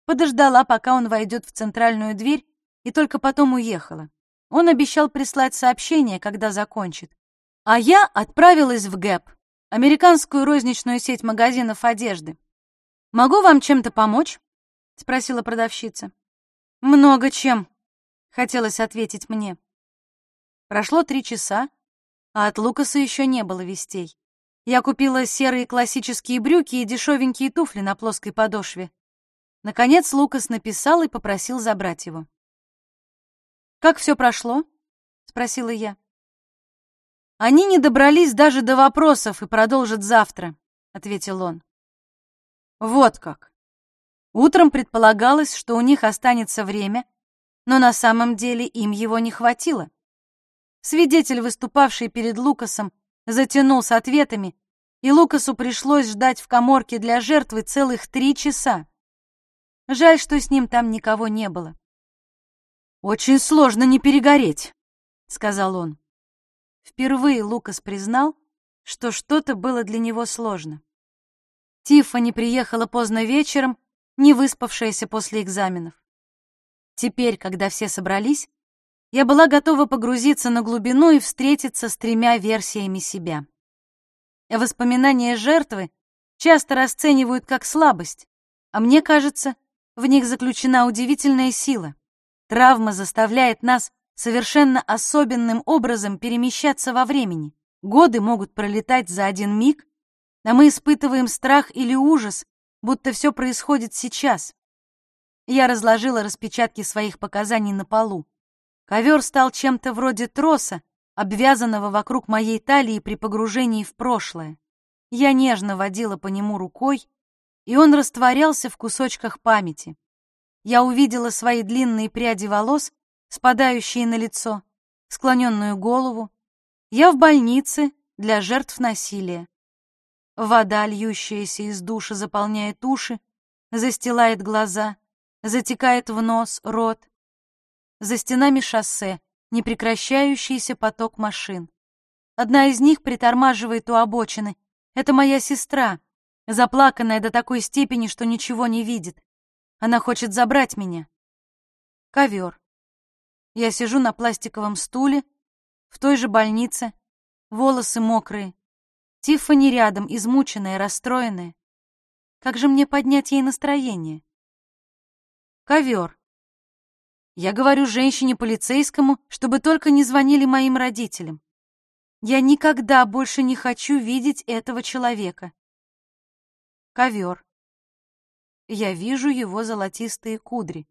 подождала, пока он войдет в центральную дверь, и только потом уехала. Он обещал прислать сообщение, когда закончит. А я отправилась в ГЭП, американскую розничную сеть магазинов одежды. «Могу вам чем-то помочь?» — спросила продавщица. «Много чем», — хотелось ответить мне. Прошло три часа, а от Лукаса еще не было вестей. Я купила серые классические брюки и дешевенькие туфли на плоской подошве. Наконец Лукас написал и попросил забрать его. «Как все прошло?» — спросила я. Они не добрались даже до вопросов и продолжат завтра, ответил он. Вот как. Утром предполагалось, что у них останется время, но на самом деле им его не хватило. Свидетель, выступавший перед Лукасом, затянул с ответами, и Лукасу пришлось ждать в каморке для жертвы целых три часа. Жаль, что с ним там никого не было. «Очень сложно не перегореть», — сказал он. Впервые Лукас признал, что что-то было для него сложно. Тиффани приехала поздно вечером, не выспавшаяся после экзаменов. Теперь, когда все собрались, я была готова погрузиться на глубину и встретиться с тремя версиями себя. Воспоминания жертвы часто расценивают как слабость, а мне кажется, в них заключена удивительная сила. Травма заставляет нас совершенно особенным образом перемещаться во времени. Годы могут пролетать за один миг, а мы испытываем страх или ужас, будто все происходит сейчас. Я разложила распечатки своих показаний на полу. Ковер стал чем-то вроде троса, обвязанного вокруг моей талии при погружении в прошлое. Я нежно водила по нему рукой, и он растворялся в кусочках памяти. Я увидела свои длинные пряди волос, спадающие на лицо, склоненную голову. Я в больнице для жертв насилия. Вода, льющаяся из душа, заполняет уши, застилает глаза, затекает в нос, рот. За стенами шоссе непрекращающийся поток машин. Одна из них притормаживает у обочины. Это моя сестра, заплаканная до такой степени, что ничего не видит. Она хочет забрать меня. Ковер. Я сижу на пластиковом стуле, в той же больнице, волосы мокрые. Тиффани рядом, измученная, расстроенная. Как же мне поднять ей настроение? Ковер. Я говорю женщине-полицейскому, чтобы только не звонили моим родителям. Я никогда больше не хочу видеть этого человека. Ковер. Я вижу его золотистые кудри.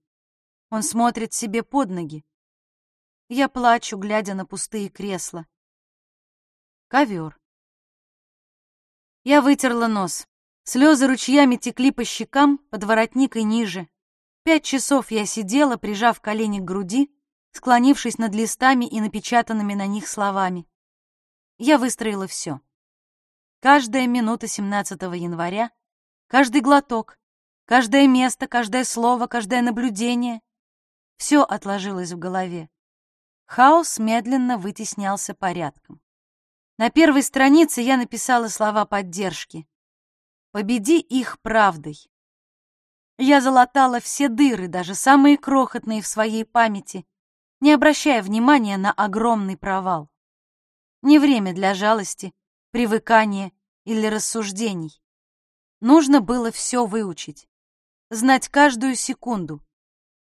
Он смотрит себе под ноги. Я плачу, глядя на пустые кресла. Ковер. Я вытерла нос. Слезы ручьями текли по щекам, под воротник и ниже. Пять часов я сидела, прижав колени к груди, склонившись над листами и напечатанными на них словами. Я выстроила все. Каждая минута 17 января, каждый глоток, каждое место, каждое слово, каждое наблюдение — все отложилось в голове. Хаос медленно вытеснялся порядком. На первой странице я написала слова поддержки. «Победи их правдой». Я залатала все дыры, даже самые крохотные в своей памяти, не обращая внимания на огромный провал. Не время для жалости, привыкания или рассуждений. Нужно было все выучить, знать каждую секунду,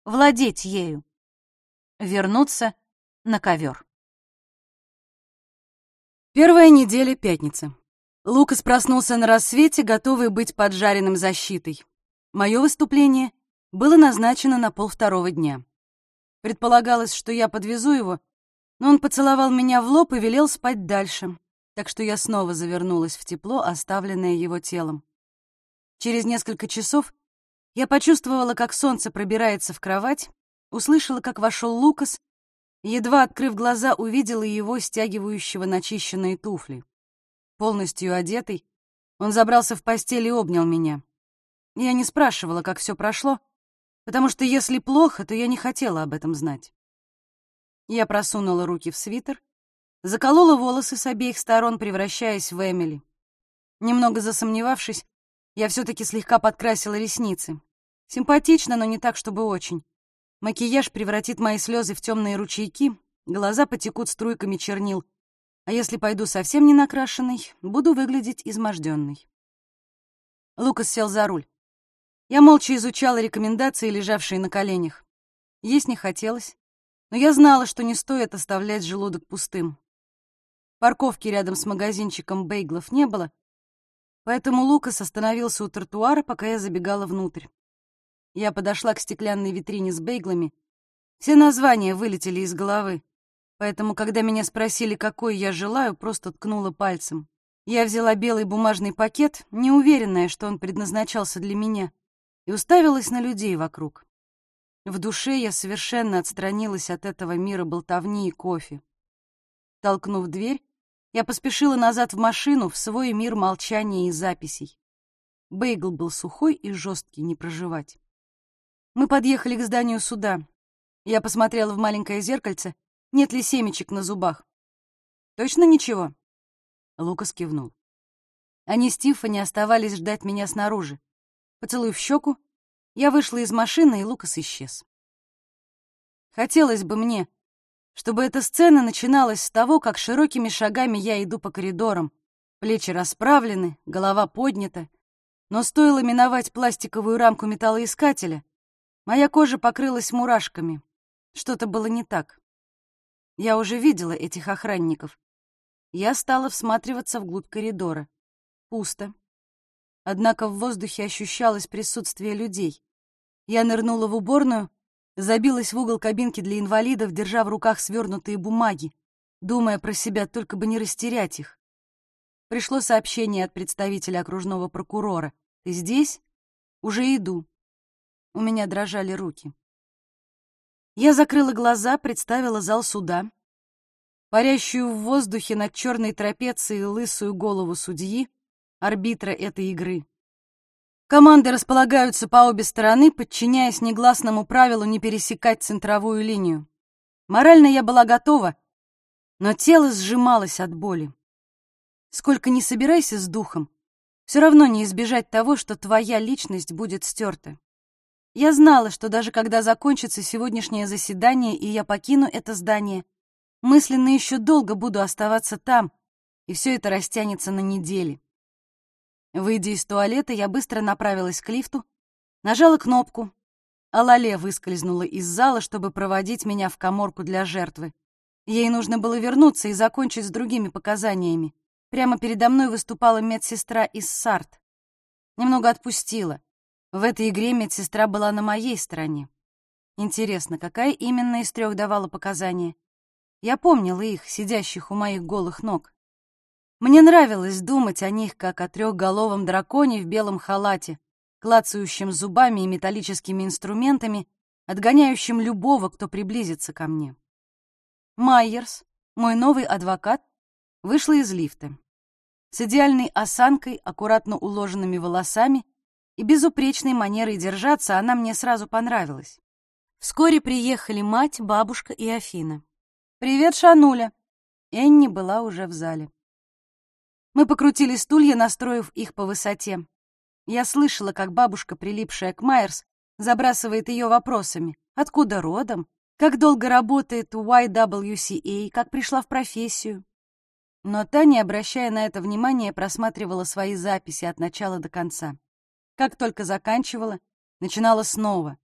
владеть ею, вернуться на ковер. Первая неделя пятница. Лукас проснулся на рассвете, готовый быть поджаренным защитой. Мое выступление было назначено на полвторого дня. Предполагалось, что я подвезу его, но он поцеловал меня в лоб и велел спать дальше, так что я снова завернулась в тепло, оставленное его телом. Через несколько часов я почувствовала, как солнце пробирается в кровать, услышала, как вошел Лукас Едва открыв глаза, увидела его, стягивающего начищенные туфли. Полностью одетый, он забрался в постель и обнял меня. Я не спрашивала, как все прошло, потому что если плохо, то я не хотела об этом знать. Я просунула руки в свитер, заколола волосы с обеих сторон, превращаясь в Эмили. Немного засомневавшись, я все-таки слегка подкрасила ресницы. Симпатично, но не так, чтобы очень. Макияж превратит мои слезы в темные ручейки, глаза потекут струйками чернил, а если пойду совсем не накрашенной, буду выглядеть изможденной. Лукас сел за руль. Я молча изучала рекомендации, лежавшие на коленях. Есть не хотелось, но я знала, что не стоит оставлять желудок пустым. Парковки рядом с магазинчиком бейглов не было, поэтому Лукас остановился у тротуара, пока я забегала внутрь. Я подошла к стеклянной витрине с бейглами. Все названия вылетели из головы, поэтому, когда меня спросили, какой я желаю, просто ткнула пальцем. Я взяла белый бумажный пакет, неуверенная, что он предназначался для меня, и уставилась на людей вокруг. В душе я совершенно отстранилась от этого мира болтовни и кофе. Толкнув дверь, я поспешила назад в машину, в свой мир молчания и записей. Бейгл был сухой и жесткий, не проживать. Мы подъехали к зданию суда. Я посмотрела в маленькое зеркальце, нет ли семечек на зубах. «Точно ничего?» Лукас кивнул. Они с Тиффани оставались ждать меня снаружи. Поцелуй в щеку, я вышла из машины, и Лукас исчез. Хотелось бы мне, чтобы эта сцена начиналась с того, как широкими шагами я иду по коридорам, Плечи расправлены, голова поднята, но стоило миновать пластиковую рамку металлоискателя, моя кожа покрылась мурашками. Что-то было не так. Я уже видела этих охранников. Я стала всматриваться вглубь коридора. Пусто. Однако в воздухе ощущалось присутствие людей. Я нырнула в уборную, забилась в угол кабинки для инвалидов, держа в руках свернутые бумаги, думая про себя, только бы не растерять их. Пришло сообщение от представителя окружного прокурора. «Ты здесь? Уже иду». У меня дрожали руки. Я закрыла глаза, представила зал суда, парящую в воздухе над черной трапецией лысую голову судьи, арбитра этой игры. Команды располагаются по обе стороны, подчиняясь негласному правилу не пересекать центровую линию. Морально я была готова, но тело сжималось от боли. Сколько ни собирайся с духом, все равно не избежать того, что твоя личность будет стерта. Я знала, что даже когда закончится сегодняшнее заседание и я покину это здание, мысленно еще долго буду оставаться там, и все это растянется на недели. Выйдя из туалета, я быстро направилась к лифту, нажала кнопку, а Лале выскользнула из зала, чтобы проводить меня в коморку для жертвы. Ей нужно было вернуться и закончить с другими показаниями. Прямо передо мной выступала медсестра из САРТ. Немного отпустила. В этой игре медсестра была на моей стороне. Интересно, какая именно из трех давала показания? Я помнила их, сидящих у моих голых ног. Мне нравилось думать о них, как о трехголовом драконе в белом халате, клацающем зубами и металлическими инструментами, отгоняющим любого, кто приблизится ко мне. Майерс, мой новый адвокат, вышла из лифта. С идеальной осанкой, аккуратно уложенными волосами и безупречной манерой держаться она мне сразу понравилась. Вскоре приехали мать, бабушка и Афина. «Привет, Шануля!» Энни была уже в зале. Мы покрутили стулья, настроив их по высоте. Я слышала, как бабушка, прилипшая к Майерс, забрасывает ее вопросами. Откуда родом? Как долго работает YWCA? Как пришла в профессию? Но та, не обращая на это внимания, просматривала свои записи от начала до конца. Как только заканчивала, начинала снова.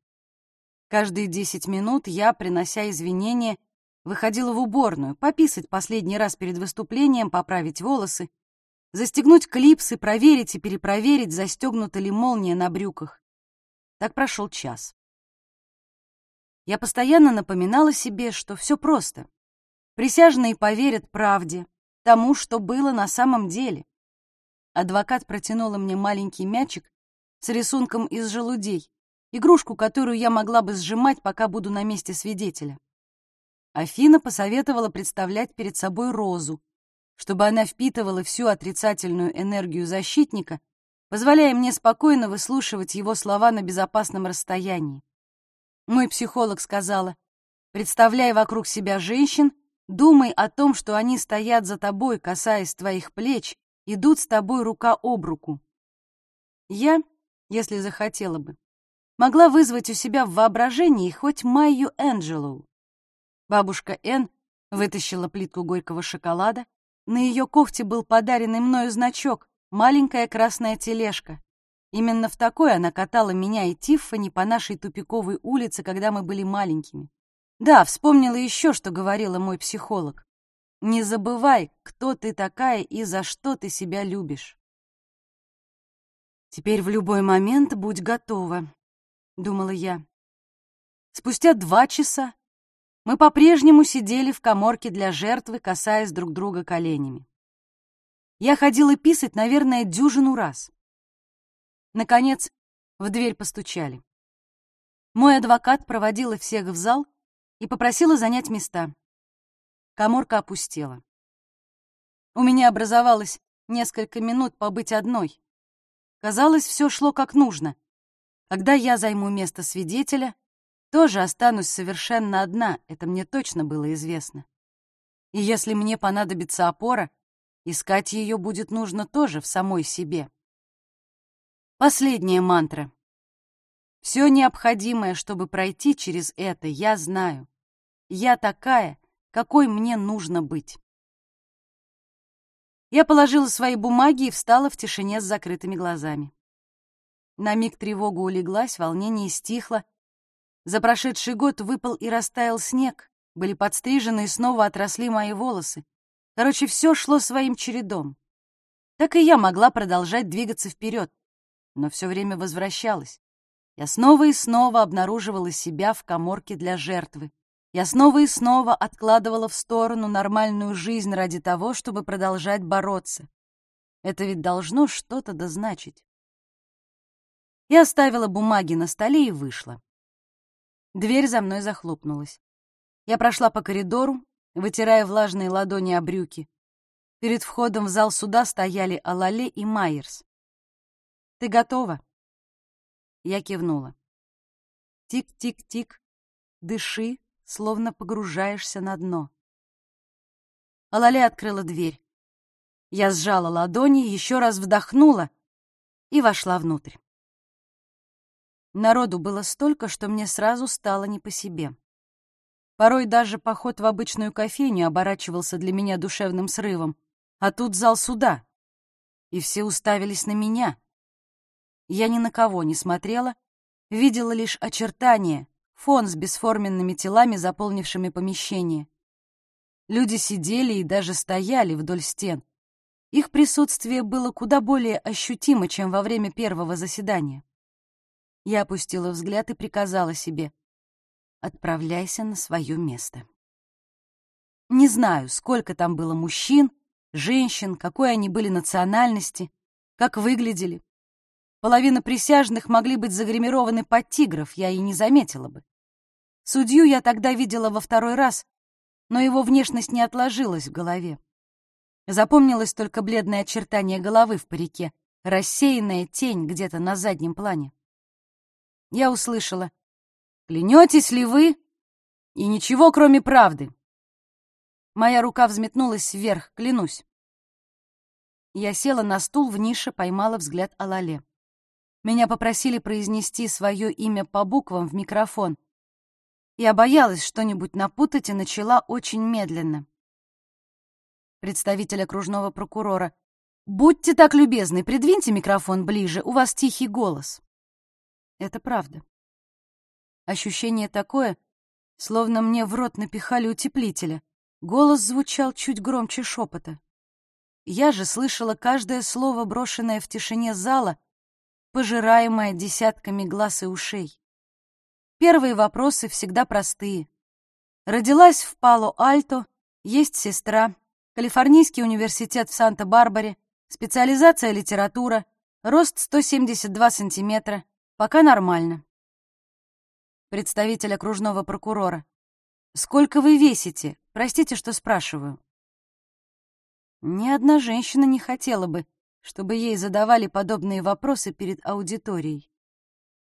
Каждые десять минут я, принося извинения, выходила в уборную, пописать последний раз перед выступлением, поправить волосы, Застегнуть клипсы, проверить и перепроверить, застегнута ли молния на брюках. Так прошел час. Я постоянно напоминала себе, что все просто. Присяжные поверят правде, тому, что было на самом деле. Адвокат протянула мне маленький мячик с рисунком из желудей, игрушку, которую я могла бы сжимать, пока буду на месте свидетеля. Афина посоветовала представлять перед собой розу, чтобы она впитывала всю отрицательную энергию защитника, позволяя мне спокойно выслушивать его слова на безопасном расстоянии. Мой психолог сказала, представляй вокруг себя женщин, думай о том, что они стоят за тобой, касаясь твоих плеч, идут с тобой рука об руку. Я, если захотела бы, могла вызвать у себя в воображении хоть Майю Энджелоу. Бабушка Эн вытащила плитку горького шоколада, на ее кофте был подаренный мною значок, маленькая красная тележка. Именно в такой она катала меня и Тиффани по нашей тупиковой улице, когда мы были маленькими. Да, вспомнила еще, что говорила мой психолог. Не забывай, кто ты такая и за что ты себя любишь. Теперь в любой момент будь готова, думала я. Спустя два часа мы по-прежнему сидели в коморке для жертвы, касаясь друг друга коленями. Я ходила писать, наверное, дюжину раз. Наконец, в дверь постучали. Мой адвокат проводила всех в зал и попросила занять места. Коморка опустела. У меня образовалось несколько минут побыть одной. Казалось, все шло как нужно. Когда я займу место свидетеля, тоже останусь совершенно одна, это мне точно было известно. И если мне понадобится опора, искать ее будет нужно тоже в самой себе. Последняя мантра. Все необходимое, чтобы пройти через это, я знаю. Я такая, какой мне нужно быть. Я положила свои бумаги и встала в тишине с закрытыми глазами. На миг тревога улеглась, волнение стихло. За прошедший год выпал и растаял снег, были подстрижены и снова отросли мои волосы. Короче, все шло своим чередом. Так и я могла продолжать двигаться вперед, но все время возвращалась. Я снова и снова обнаруживала себя в коморке для жертвы. Я снова и снова откладывала в сторону нормальную жизнь ради того, чтобы продолжать бороться. Это ведь должно что-то дозначить. Я оставила бумаги на столе и вышла. Дверь за мной захлопнулась. Я прошла по коридору, вытирая влажные ладони о брюки. Перед входом в зал суда стояли Алале и Майерс. «Ты готова?» Я кивнула. Тик-тик-тик. Дыши, словно погружаешься на дно. Алале открыла дверь. Я сжала ладони, еще раз вдохнула и вошла внутрь. Народу было столько, что мне сразу стало не по себе. Порой даже поход в обычную кофейню оборачивался для меня душевным срывом, а тут зал суда, и все уставились на меня. Я ни на кого не смотрела, видела лишь очертания, фон с бесформенными телами, заполнившими помещение. Люди сидели и даже стояли вдоль стен. Их присутствие было куда более ощутимо, чем во время первого заседания. Я опустила взгляд и приказала себе «Отправляйся на свое место». Не знаю, сколько там было мужчин, женщин, какой они были национальности, как выглядели. Половина присяжных могли быть загримированы под тигров, я и не заметила бы. Судью я тогда видела во второй раз, но его внешность не отложилась в голове. Запомнилось только бледное очертание головы в парике, рассеянная тень где-то на заднем плане. Я услышала «Клянетесь ли вы?» И ничего, кроме правды. Моя рука взметнулась вверх, клянусь. Я села на стул в нише, поймала взгляд Алале. Меня попросили произнести свое имя по буквам в микрофон. Я боялась что-нибудь напутать и начала очень медленно. Представитель окружного прокурора. «Будьте так любезны, придвиньте микрофон ближе, у вас тихий голос». Это правда. Ощущение такое, словно мне в рот напихали утеплителя. Голос звучал чуть громче шепота. Я же слышала каждое слово, брошенное в тишине зала, пожираемая десятками глаз и ушей. Первые вопросы всегда простые. Родилась в Пало-Альто, есть сестра, Калифорнийский университет в Санта-Барбаре, специализация литература, рост 172 сантиметра, пока нормально. Представитель окружного прокурора. Сколько вы весите? Простите, что спрашиваю. Ни одна женщина не хотела бы, чтобы ей задавали подобные вопросы перед аудиторией.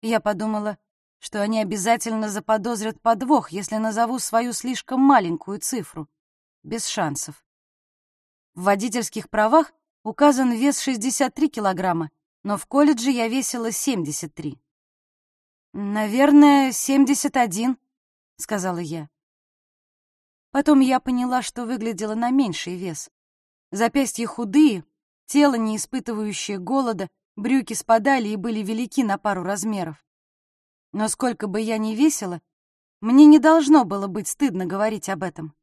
Я подумала, что они обязательно заподозрят подвох, если назову свою слишком маленькую цифру. Без шансов. В водительских правах указан вес 63 килограмма, но в колледже я весила 73. «Наверное, 71», — сказала я. Потом я поняла, что выглядела на меньший вес. Запястья худые, Тело, не испытывающее голода, брюки спадали и были велики на пару размеров. Но сколько бы я ни весила, мне не должно было быть стыдно говорить об этом.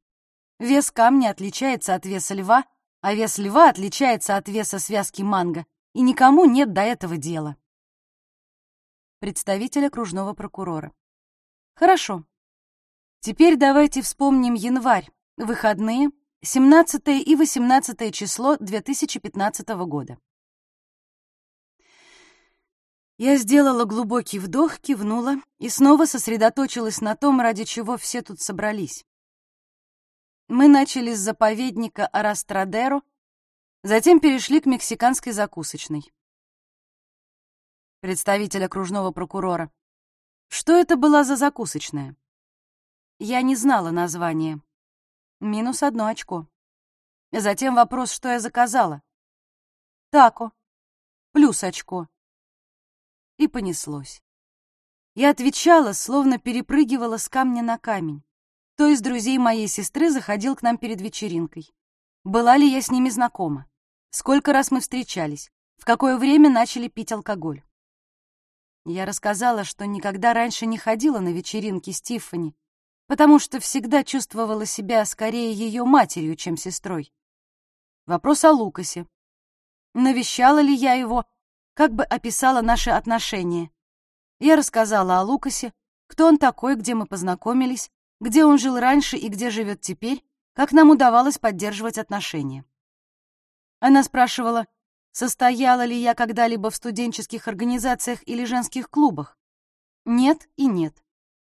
Вес камня отличается от веса льва, а вес льва отличается от веса связки манго, и никому нет до этого дела. Представитель окружного прокурора. Хорошо. Теперь давайте вспомним январь, выходные, 17 и 18 число 2015 года. Я сделала глубокий вдох, кивнула и снова сосредоточилась на том, ради чего все тут собрались. Мы начали с заповедника Арастрадеро, затем перешли к мексиканской закусочной. Представитель окружного прокурора. Что это была за закусочная? Я не знала названия. Минус одно очко. Затем вопрос, что я заказала. Тако. Плюс очко. И понеслось. Я отвечала, словно перепрыгивала с камня на камень. Кто из друзей моей сестры заходил к нам перед вечеринкой? Была ли я с ними знакома? сколько раз мы встречались, в какое время начали пить алкоголь. Я рассказала, что никогда раньше не ходила на вечеринки с Тиффани, потому что всегда чувствовала себя скорее ее матерью, чем сестрой. Вопрос о Лукасе. Навещала ли я его, как бы описала наши отношения. Я рассказала о Лукасе, кто он такой, где мы познакомились, где он жил раньше и где живет теперь, как нам удавалось поддерживать отношения. Она спрашивала, состояла ли я когда-либо в студенческих организациях или женских клубах. Нет и нет.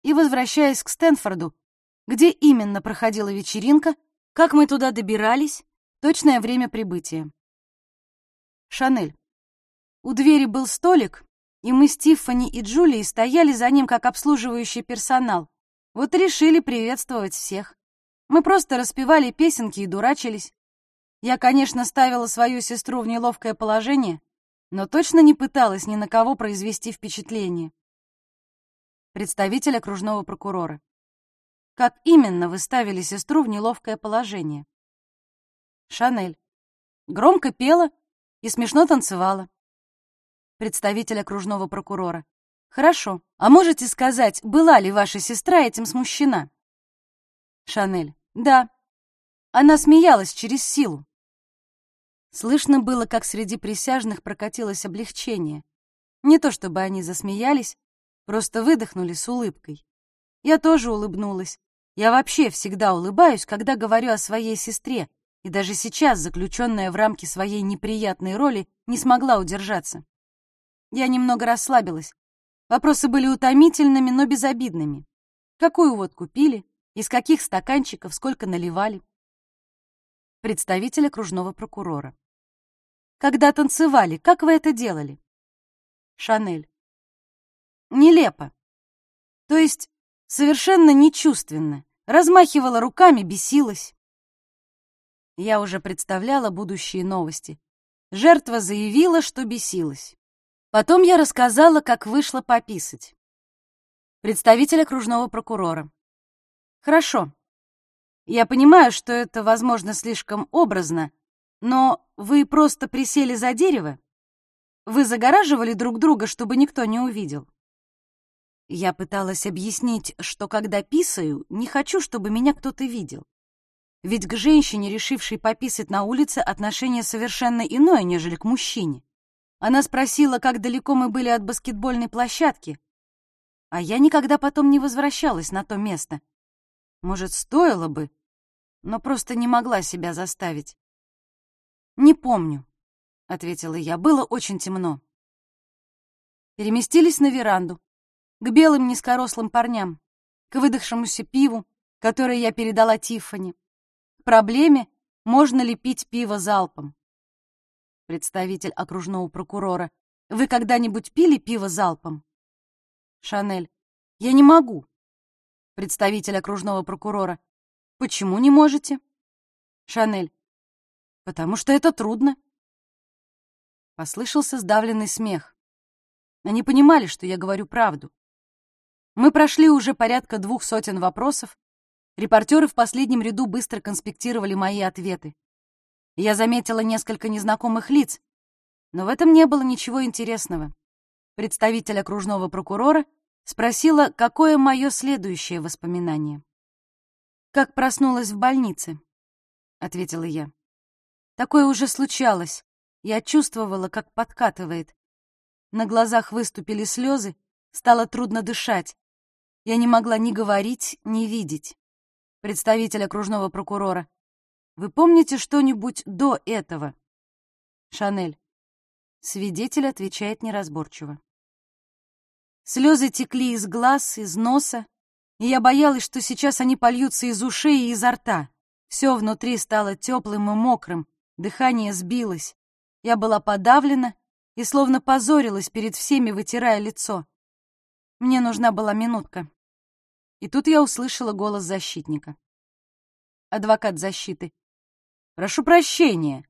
И возвращаясь к Стэнфорду, где именно проходила вечеринка, как мы туда добирались, точное время прибытия. Шанель. У двери был столик, и мы с Тиффани и Джулией стояли за ним как обслуживающий персонал. Вот решили приветствовать всех. Мы просто распевали песенки и дурачились. Я, конечно, ставила свою сестру в неловкое положение, но точно не пыталась ни на кого произвести впечатление. Представитель окружного прокурора. Как именно вы ставили сестру в неловкое положение? Шанель. Громко пела и смешно танцевала представитель окружного прокурора. «Хорошо. А можете сказать, была ли ваша сестра этим смущена?» Шанель. «Да. Она смеялась через силу». Слышно было, как среди присяжных прокатилось облегчение. Не то чтобы они засмеялись, просто выдохнули с улыбкой. Я тоже улыбнулась. Я вообще всегда улыбаюсь, когда говорю о своей сестре, и даже сейчас, заключенная в рамки своей неприятной роли, не смогла удержаться. Я немного расслабилась. Вопросы были утомительными, но безобидными. Какую водку пили, из каких стаканчиков, сколько наливали. Представитель окружного прокурора. Когда танцевали, как вы это делали? Шанель. Нелепо. То есть совершенно нечувственно. Размахивала руками, бесилась. Я уже представляла будущие новости. Жертва заявила, что бесилась. Потом я рассказала, как вышла пописать. Представитель окружного прокурора. Хорошо. Я понимаю, что это, возможно, слишком образно, но вы просто присели за дерево? Вы загораживали друг друга, чтобы никто не увидел? Я пыталась объяснить, что когда писаю, не хочу, чтобы меня кто-то видел. Ведь к женщине, решившей пописать на улице, отношение совершенно иное, нежели к мужчине. Она спросила, как далеко мы были от баскетбольной площадки, а я никогда потом не возвращалась на то место. Может, стоило бы, но просто не могла себя заставить. «Не помню», — ответила я, — «было очень темно». Переместились на веранду, к белым низкорослым парням, к выдохшемуся пиву, которое я передала Тиффани, к проблеме, можно ли пить пиво залпом представитель окружного прокурора. «Вы когда-нибудь пили пиво залпом?» Шанель. «Я не могу». Представитель окружного прокурора. «Почему не можете?» Шанель. «Потому что это трудно». Послышался сдавленный смех. Они понимали, что я говорю правду. Мы прошли уже порядка двух сотен вопросов. Репортеры в последнем ряду быстро конспектировали мои ответы. Я заметила несколько незнакомых лиц, но в этом не было ничего интересного. Представитель окружного прокурора спросила, какое мое следующее воспоминание. «Как проснулась в больнице», — ответила я. «Такое уже случалось. Я чувствовала, как подкатывает. На глазах выступили слезы, стало трудно дышать. Я не могла ни говорить, ни видеть. Представитель окружного прокурора. Вы помните что-нибудь до этого? Шанель. Свидетель отвечает неразборчиво. Слезы текли из глаз, из носа, и я боялась, что сейчас они польются из ушей и изо рта. Все внутри стало теплым и мокрым, дыхание сбилось. Я была подавлена и словно позорилась перед всеми, вытирая лицо. Мне нужна была минутка. И тут я услышала голос защитника. Адвокат защиты. Прошу прощения,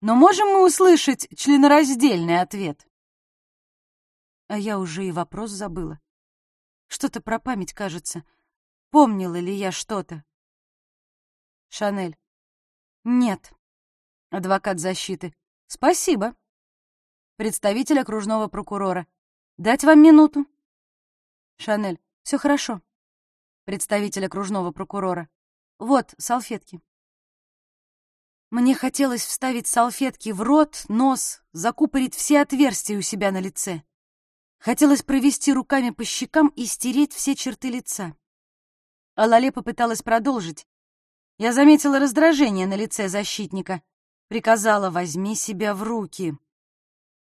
но можем мы услышать членораздельный ответ? А я уже и вопрос забыла. Что-то про память, кажется. Помнила ли я что-то? Шанель. Нет. Адвокат защиты. Спасибо. Представитель окружного прокурора. Дать вам минуту. Шанель. Все хорошо. Представитель окружного прокурора. Вот, салфетки. Мне хотелось вставить салфетки в рот, нос, закупорить все отверстия у себя на лице. Хотелось провести руками по щекам и стереть все черты лица. Алале попыталась продолжить. Я заметила раздражение на лице защитника. Приказала «возьми себя в руки».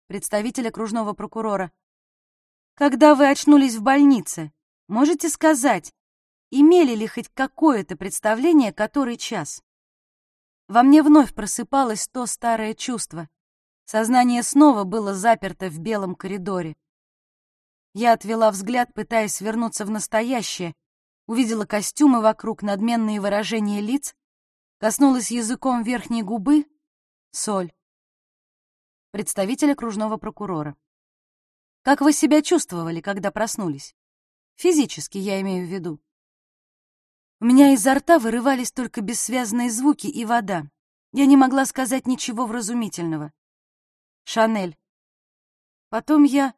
Представитель окружного прокурора. Когда вы очнулись в больнице, можете сказать, имели ли хоть какое-то представление, который час? Во мне вновь просыпалось то старое чувство. Сознание снова было заперто в белом коридоре. Я отвела взгляд, пытаясь вернуться в настоящее, увидела костюмы вокруг, надменные выражения лиц, коснулась языком верхней губы, соль. Представитель окружного прокурора. Как вы себя чувствовали, когда проснулись? Физически, я имею в виду. У меня изо рта вырывались только бессвязные звуки и вода. Я не могла сказать ничего вразумительного. Шанель. Потом я...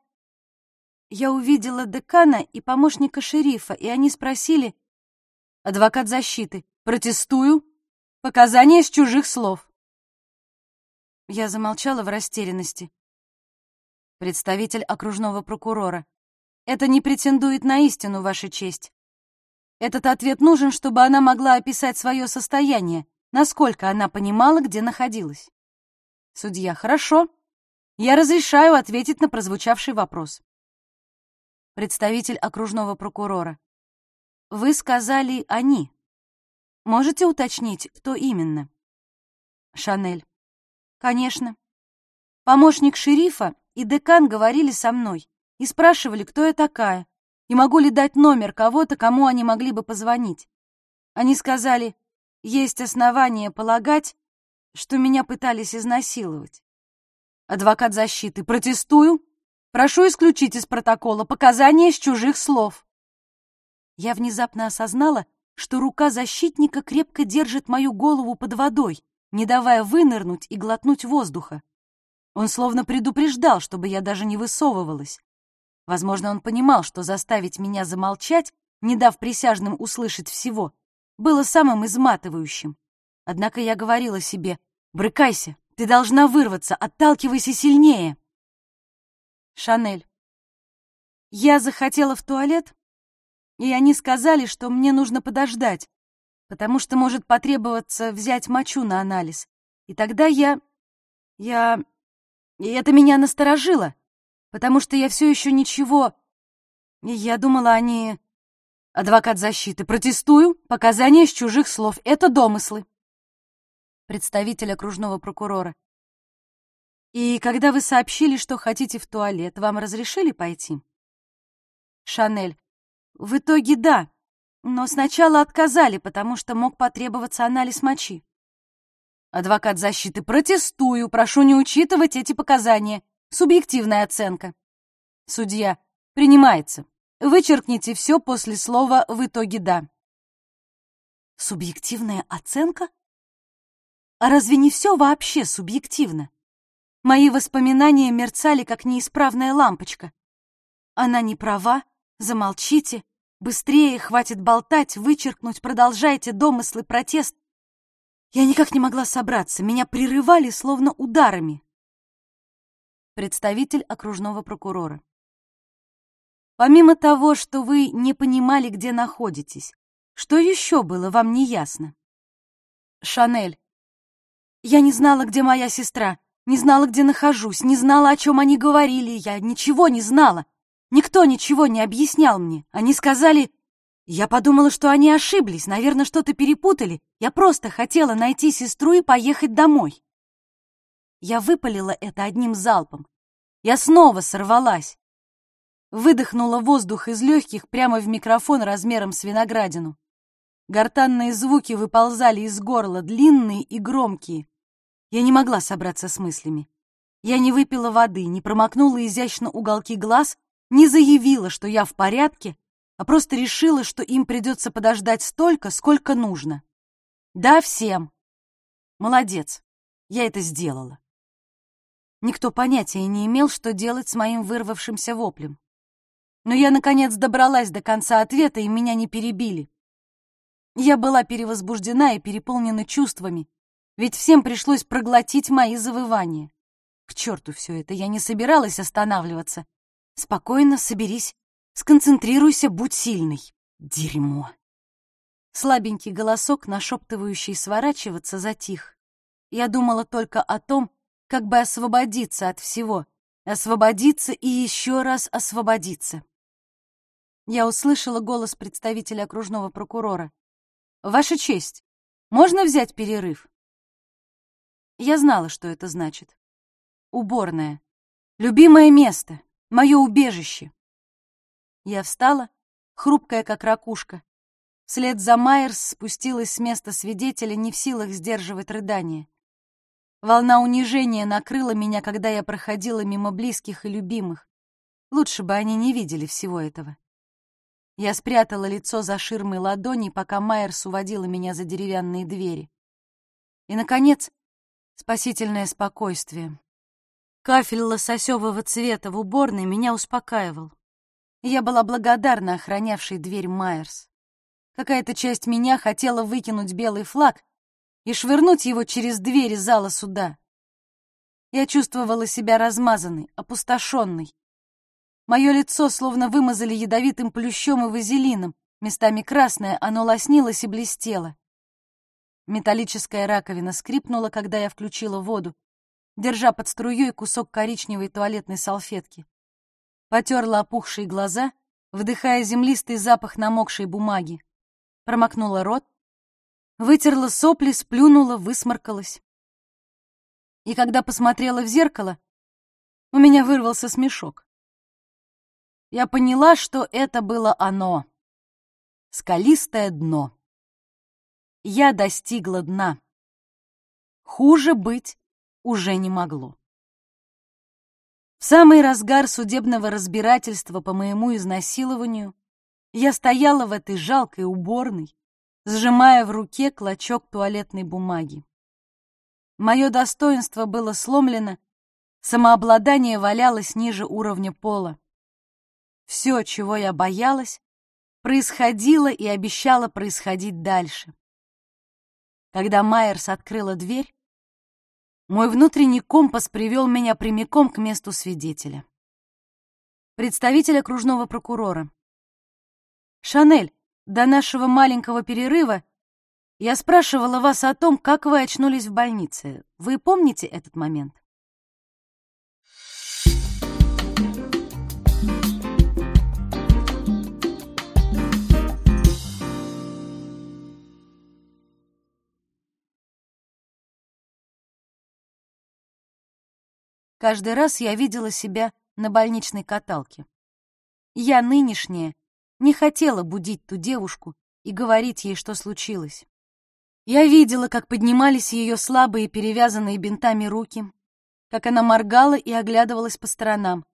Я увидела декана и помощника шерифа, и они спросили... Адвокат защиты. Протестую. Показания с чужих слов. Я замолчала в растерянности. Представитель окружного прокурора. Это не претендует на истину, Ваша честь. Этот ответ нужен, чтобы она могла описать свое состояние, насколько она понимала, где находилась. Судья, хорошо. Я разрешаю ответить на прозвучавший вопрос. Представитель окружного прокурора. Вы сказали «они». Можете уточнить, кто именно? Шанель. Конечно. Помощник шерифа и декан говорили со мной и спрашивали, кто я такая, и могу ли дать номер кого-то, кому они могли бы позвонить. Они сказали, есть основания полагать, что меня пытались изнасиловать. Адвокат защиты, протестую Прошу исключить из протокола показания с чужих слов. Я внезапно осознала, что рука защитника крепко держит мою голову под водой, не давая вынырнуть и глотнуть воздуха. Он словно предупреждал, чтобы я даже не высовывалась. Возможно, он понимал, что заставить меня замолчать, не дав присяжным услышать всего, было самым изматывающим. Однако я говорила себе, «Брыкайся, ты должна вырваться, отталкивайся сильнее». Шанель. Я захотела в туалет, и они сказали, что мне нужно подождать, потому что может потребоваться взять мочу на анализ. И тогда я... я... И это меня насторожило, потому что я все еще ничего... Я думала, они... Адвокат защиты. Протестую. Показания с чужих слов. Это домыслы. Представитель окружного прокурора. И когда вы сообщили, что хотите в туалет, вам разрешили пойти? Шанель. В итоге да, но сначала отказали, потому что мог потребоваться анализ мочи. Адвокат защиты. Протестую, прошу не учитывать эти показания. Субъективная оценка. Судья. Принимается. Вычеркните все после слова «в итоге да». Субъективная оценка? А разве не все вообще субъективно? Мои воспоминания мерцали, как неисправная лампочка. Она не права, замолчите, быстрее, хватит болтать, вычеркнуть, продолжайте домыслы, протест. Я никак не могла собраться, меня прерывали словно ударами. Представитель окружного прокурора. Помимо того, что вы не понимали, где находитесь, что еще было вам неясно? Шанель. Я не знала, где моя сестра. Не знала, где нахожусь, не знала, о чем они говорили, я ничего не знала. Никто ничего не объяснял мне. Они сказали... Я подумала, что они ошиблись, наверное, что-то перепутали. Я просто хотела найти сестру и поехать домой. Я выпалила это одним залпом. Я снова сорвалась. Выдохнула воздух из легких прямо в микрофон размером с виноградину. Гортанные звуки выползали из горла, длинные и громкие. Я не могла собраться с мыслями. Я не выпила воды, не промокнула изящно уголки глаз, не заявила, что я в порядке, а просто решила, что им придется подождать столько, сколько нужно. Да, всем. Молодец. я это сделала. Никто понятия не имел, что делать с моим вырвавшимся воплем. Но я, наконец, добралась до конца ответа, и меня не перебили. Я была перевозбуждена и переполнена чувствами, ведь всем пришлось проглотить мои завывания. К черту все это, я не собиралась останавливаться. Спокойно, соберись, сконцентрируйся, будь сильной. Дерьмо. Слабенький голосок, нашептывающий сворачиваться, затих. Я думала только о том, как бы освободиться от всего, освободиться и еще раз освободиться. Я услышала голос представителя окружного прокурора. «Ваша честь, можно взять перерыв?» Я знала, что это значит. Уборная. Любимое место. Мое убежище. Я встала, хрупкая, как ракушка. Вслед за Майерс спустилась с места свидетеля, не в силах сдерживать рыдание. Волна унижения накрыла меня, когда я проходила мимо близких и любимых. Лучше бы они не видели всего этого. Я спрятала лицо за ширмой ладони, пока Майерс уводила меня за деревянные двери. И, наконец, спасительное спокойствие. Кафель лососевого цвета в уборной меня успокаивал. Я была благодарна охранявшей дверь Майерс. Какая-то часть меня хотела выкинуть белый флаг и швырнуть его через двери зала суда. Я чувствовала себя размазанной, опустошенной. Мое лицо словно вымазали ядовитым плющом и вазелином, местами красное, оно лоснилось и блестело. Металлическая раковина скрипнула, когда я включила воду, держа под струей кусок коричневой туалетной салфетки. Потерла опухшие глаза, вдыхая землистый запах намокшей бумаги. Промокнула рот, вытерла сопли, сплюнула, высморкалась. И когда посмотрела в зеркало, у меня вырвался смешок. Я поняла, что это было оно. Скалистое дно я достигла дна. Хуже быть уже не могло. В самый разгар судебного разбирательства по моему изнасилованию я стояла в этой жалкой уборной, сжимая в руке клочок туалетной бумаги. Мое достоинство было сломлено, самообладание валялось ниже уровня пола. Все, чего я боялась, происходило и обещало происходить дальше. Когда Майерс открыла дверь, мой внутренний компас привел меня прямиком к месту свидетеля. Представитель окружного прокурора. «Шанель, до нашего маленького перерыва я спрашивала вас о том, как вы очнулись в больнице. Вы помните этот момент?» Каждый раз я видела себя на больничной каталке. Я нынешняя не хотела будить ту девушку и говорить ей, что случилось. Я видела, как поднимались ее слабые, перевязанные бинтами руки, как она моргала и оглядывалась по сторонам.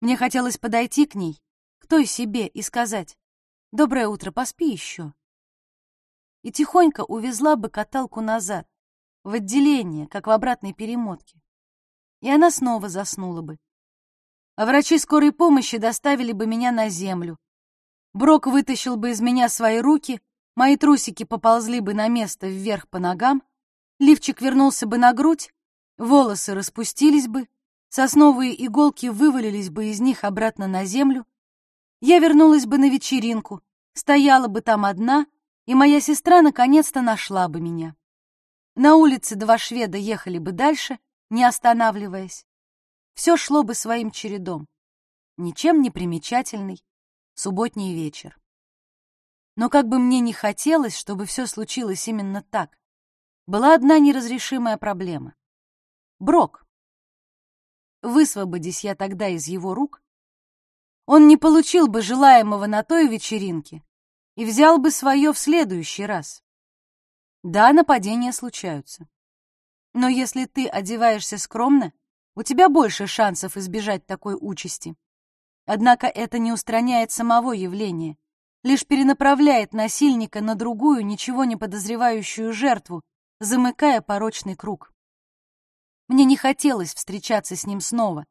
Мне хотелось подойти к ней, к той себе, и сказать «Доброе утро, поспи еще». И тихонько увезла бы каталку назад, в отделение, как в обратной перемотке и она снова заснула бы. А врачи скорой помощи доставили бы меня на землю. Брок вытащил бы из меня свои руки, мои трусики поползли бы на место вверх по ногам, лифчик вернулся бы на грудь, волосы распустились бы, сосновые иголки вывалились бы из них обратно на землю, я вернулась бы на вечеринку, стояла бы там одна, и моя сестра наконец-то нашла бы меня. На улице два шведа ехали бы дальше, не останавливаясь. Все шло бы своим чередом. Ничем не примечательный субботний вечер. Но как бы мне ни хотелось, чтобы все случилось именно так, была одна неразрешимая проблема. Брок. Высвободись я тогда из его рук, он не получил бы желаемого на той вечеринке и взял бы свое в следующий раз. Да, нападения случаются. Но если ты одеваешься скромно, у тебя больше шансов избежать такой участи. Однако это не устраняет самого явления, лишь перенаправляет насильника на другую, ничего не подозревающую жертву, замыкая порочный круг. Мне не хотелось встречаться с ним снова.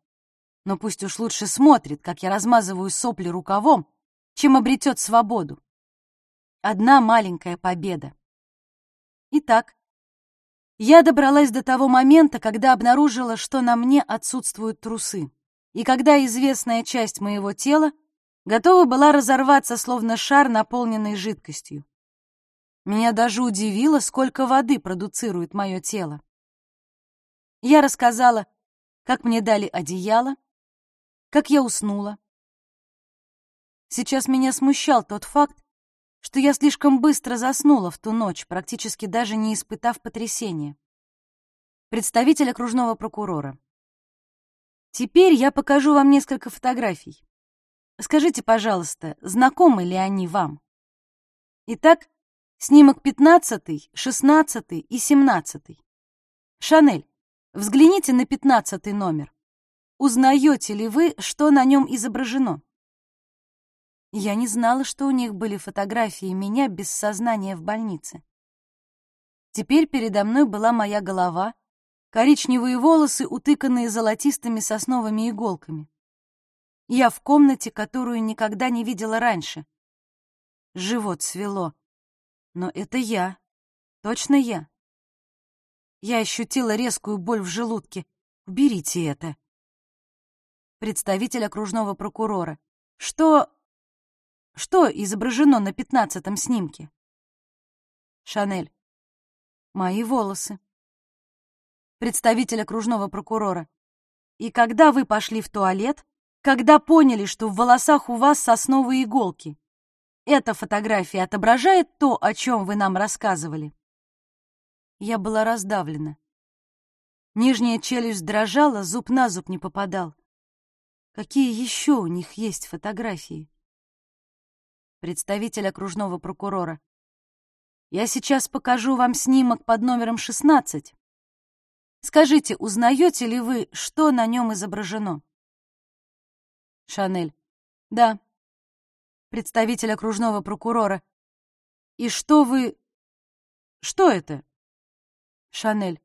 Но пусть уж лучше смотрит, как я размазываю сопли рукавом, чем обретет свободу. Одна маленькая победа. Итак, я добралась до того момента, когда обнаружила, что на мне отсутствуют трусы, и когда известная часть моего тела готова была разорваться, словно шар, наполненный жидкостью. Меня даже удивило, сколько воды продуцирует мое тело. Я рассказала, как мне дали одеяло, как я уснула. Сейчас меня смущал тот факт, что я слишком быстро заснула в ту ночь, практически даже не испытав потрясения. Представитель окружного прокурора. Теперь я покажу вам несколько фотографий. Скажите, пожалуйста, знакомы ли они вам? Итак, снимок 15, 16 и 17. Шанель, Взгляните на пятнадцатый номер. Узнаете ли вы, что на нем изображено? Я не знала, что у них были фотографии меня без сознания в больнице. Теперь передо мной была моя голова, коричневые волосы, утыканные золотистыми сосновыми иголками. Я в комнате, которую никогда не видела раньше. Живот свело. Но это я. Точно я. Я ощутила резкую боль в желудке. Уберите это. Представитель окружного прокурора. Что... Что изображено на пятнадцатом снимке? Шанель. Мои волосы. Представитель окружного прокурора. И когда вы пошли в туалет, когда поняли, что в волосах у вас сосновые иголки, эта фотография отображает то, о чем вы нам рассказывали? Я была раздавлена. Нижняя челюсть дрожала, зуб на зуб не попадал. Какие еще у них есть фотографии? Представитель окружного прокурора. Я сейчас покажу вам снимок под номером 16. Скажите, узнаете ли вы, что на нем изображено? Шанель. Да. Представитель окружного прокурора. И что вы... Что это? Шанель.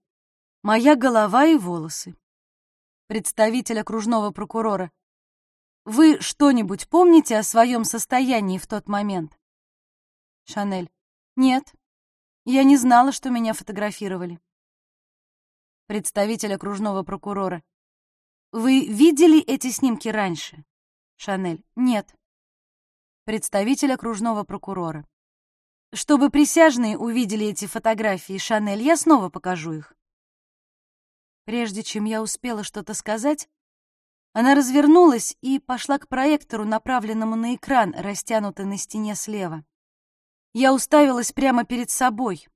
Моя голова и волосы. Представитель окружного прокурора. Вы что-нибудь помните о своем состоянии в тот момент? Шанель. Нет. Я не знала, что меня фотографировали. Представитель окружного прокурора. Вы видели эти снимки раньше? Шанель. Нет. Представитель окружного прокурора. Чтобы присяжные увидели эти фотографии, Шанель, я снова покажу их. Прежде чем я успела что-то сказать, она развернулась и пошла к проектору, направленному на экран, растянутый на стене слева. Я уставилась прямо перед собой,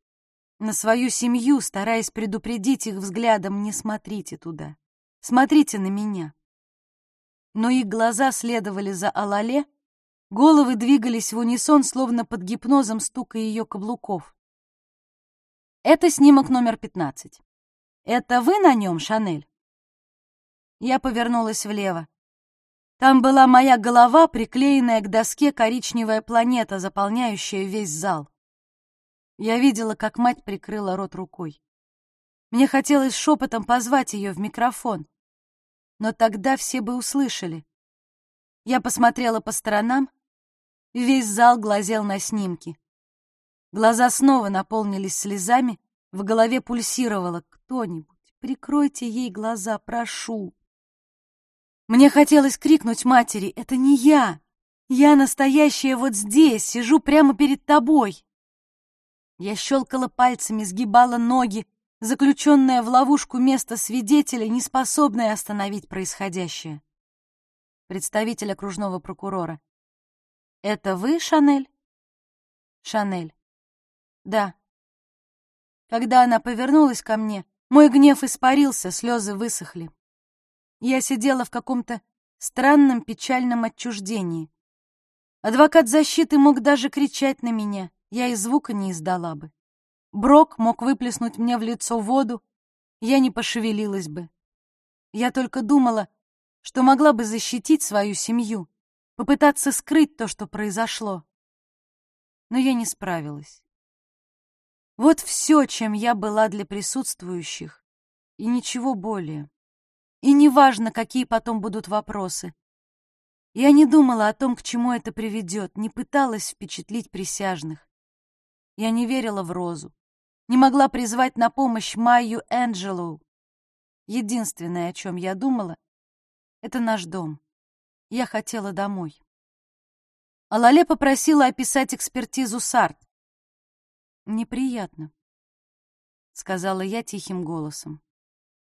на свою семью, стараясь предупредить их взглядом «не смотрите туда, смотрите на меня». Но их глаза следовали за Алале, Головы двигались в унисон, словно под гипнозом стука ее каблуков. Это снимок номер 15. Это вы на нем, Шанель? Я повернулась влево. Там была моя голова, приклеенная к доске коричневая планета, заполняющая весь зал. Я видела, как мать прикрыла рот рукой. Мне хотелось шепотом позвать ее в микрофон, но тогда все бы услышали. Я посмотрела по сторонам Весь зал глазел на снимки. Глаза снова наполнились слезами, в голове пульсировало «Кто-нибудь, прикройте ей глаза, прошу!» Мне хотелось крикнуть матери «Это не я! Я настоящая вот здесь, сижу прямо перед тобой!» Я щелкала пальцами, сгибала ноги, заключенная в ловушку место свидетеля, не способная остановить происходящее. Представитель окружного прокурора. «Это вы, Шанель?» «Шанель». «Да». Когда она повернулась ко мне, мой гнев испарился, слезы высохли. Я сидела в каком-то странном печальном отчуждении. Адвокат защиты мог даже кричать на меня, я и звука не издала бы. Брок мог выплеснуть мне в лицо воду, я не пошевелилась бы. Я только думала, что могла бы защитить свою семью, попытаться скрыть то, что произошло. Но я не справилась. Вот все, чем я была для присутствующих, И ничего более. И неважно, какие потом будут вопросы. Я не думала о том, к чему это приведет, не пыталась впечатлить присяжных. Я не верила в Розу, не могла призвать на помощь Майю Энджелоу. Единственное, о чем я думала, это наш дом. Я хотела домой. Алале попросила описать экспертизу Сарт. «Неприятно», — сказала я тихим голосом.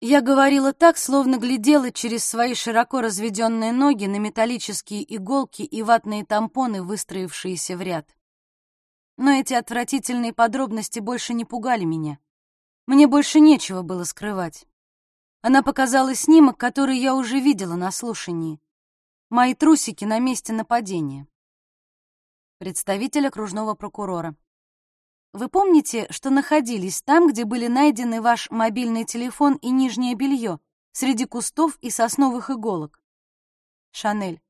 Я говорила так, словно глядела через свои широко разведенные ноги на металлические иголки и ватные тампоны, выстроившиеся в ряд. Но эти отвратительные подробности больше не пугали меня. Мне больше нечего было скрывать. Она показала снимок, который я уже видела на слушании. Мои трусики на месте нападения. Представитель окружного прокурора. Вы помните, что находились там, где были найдены ваш мобильный телефон и нижнее белье, среди кустов и сосновых иголок? Шанель.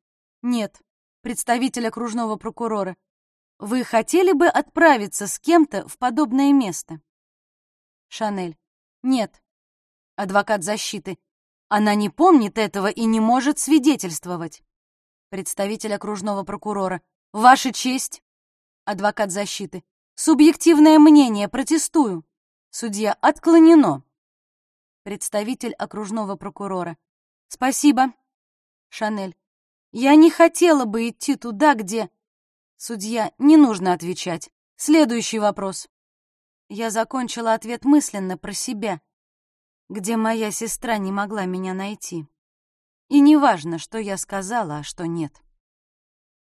Нет. Представитель окружного прокурора. Вы хотели бы отправиться с кем-то в подобное место? Шанель. Нет. Адвокат защиты. Она не помнит этого и не может свидетельствовать. Представитель окружного прокурора. Ваша честь. Адвокат защиты. Субъективное мнение, протестую. Судья отклонено. Представитель окружного прокурора. Спасибо. Шанель. Я не хотела бы идти туда, где... Судья, не нужно отвечать. Следующий вопрос. Я закончила ответ мысленно про себя, где моя сестра не могла меня найти. И не важно, что я сказала, а что нет.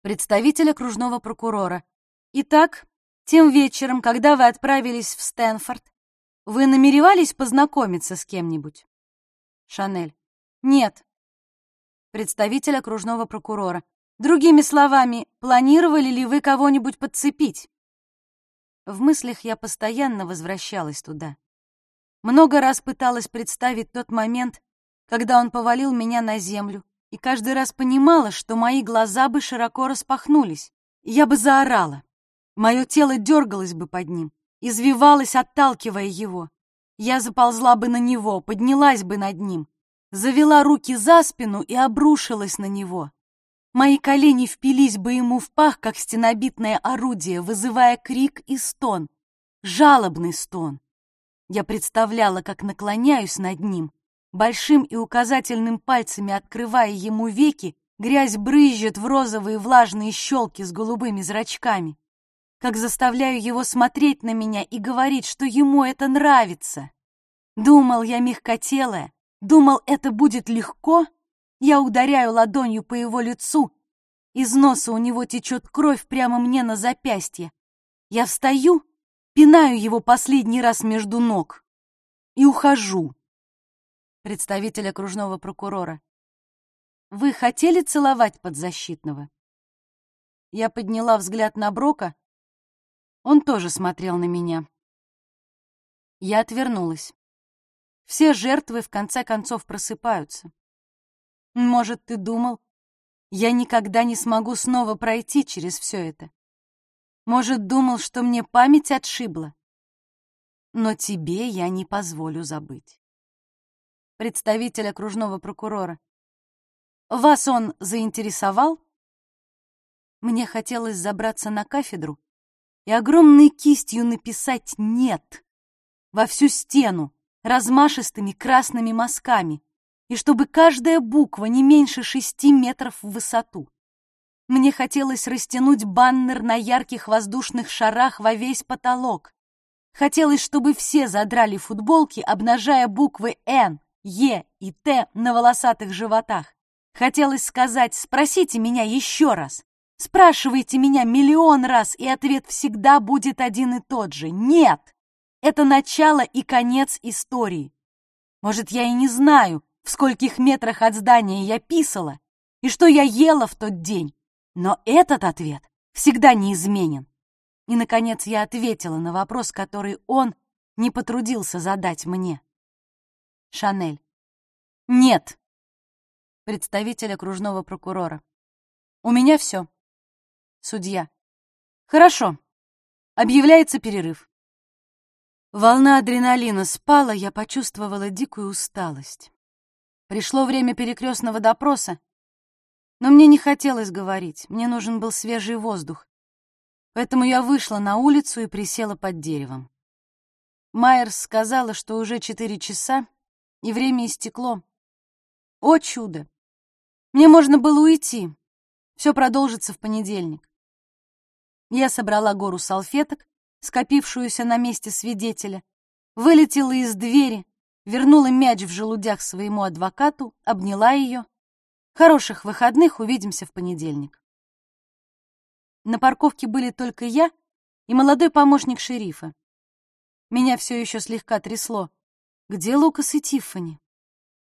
Представитель окружного прокурора. Итак, тем вечером, когда вы отправились в Стэнфорд, вы намеревались познакомиться с кем-нибудь? Шанель. Нет. Представитель окружного прокурора. Другими словами, планировали ли вы кого-нибудь подцепить? В мыслях я постоянно возвращалась туда. Много раз пыталась представить тот момент, когда он повалил меня на землю, и каждый раз понимала, что мои глаза бы широко распахнулись, и я бы заорала. Мое тело дергалось бы под ним, извивалось, отталкивая его. Я заползла бы на него, поднялась бы над ним, завела руки за спину и обрушилась на него. Мои колени впились бы ему в пах, как стенобитное орудие, вызывая крик и стон, жалобный стон. Я представляла, как наклоняюсь над ним, большим и указательным пальцами открывая ему веки, грязь брызжет в розовые влажные щелки с голубыми зрачками как заставляю его смотреть на меня и говорить, что ему это нравится. Думал я мягкотелая, думал, это будет легко. Я ударяю ладонью по его лицу, из носа у него течет кровь прямо мне на запястье. Я встаю, пинаю его последний раз между ног и ухожу. Представитель окружного прокурора. Вы хотели целовать подзащитного? Я подняла взгляд на Брока, он тоже смотрел на меня. Я отвернулась. Все жертвы в конце концов просыпаются. Может, ты думал, я никогда не смогу снова пройти через все это? Может, думал, что мне память отшибла? Но тебе я не позволю забыть. Представитель окружного прокурора. Вас он заинтересовал? Мне хотелось забраться на кафедру и огромной кистью написать «нет» во всю стену размашистыми красными мазками, и чтобы каждая буква не меньше шести метров в высоту. Мне хотелось растянуть баннер на ярких воздушных шарах во весь потолок. Хотелось, чтобы все задрали футболки, обнажая буквы «Н», «Е» и «Т» на волосатых животах. Хотелось сказать «спросите меня еще раз». Спрашивайте меня миллион раз, и ответ всегда будет один и тот же. Нет! Это начало и конец истории. Может, я и не знаю, в скольких метрах от здания я писала, и что я ела в тот день. Но этот ответ всегда неизменен. И, наконец, я ответила на вопрос, который он не потрудился задать мне. Шанель. Нет. Представитель окружного прокурора. У меня все. Судья. Хорошо. Объявляется перерыв. Волна адреналина спала, я почувствовала дикую усталость. Пришло время перекрестного допроса, но мне не хотелось говорить, мне нужен был свежий воздух. Поэтому я вышла на улицу и присела под деревом. Майерс сказала, что уже четыре часа, и время истекло. О чудо! Мне можно было уйти. Все продолжится в понедельник. Я собрала гору салфеток, скопившуюся на месте свидетеля, вылетела из двери, вернула мяч в желудях своему адвокату, обняла ее. Хороших выходных, увидимся в понедельник. На парковке были только я и молодой помощник шерифа. Меня все еще слегка трясло. Где Лукас и Тиффани?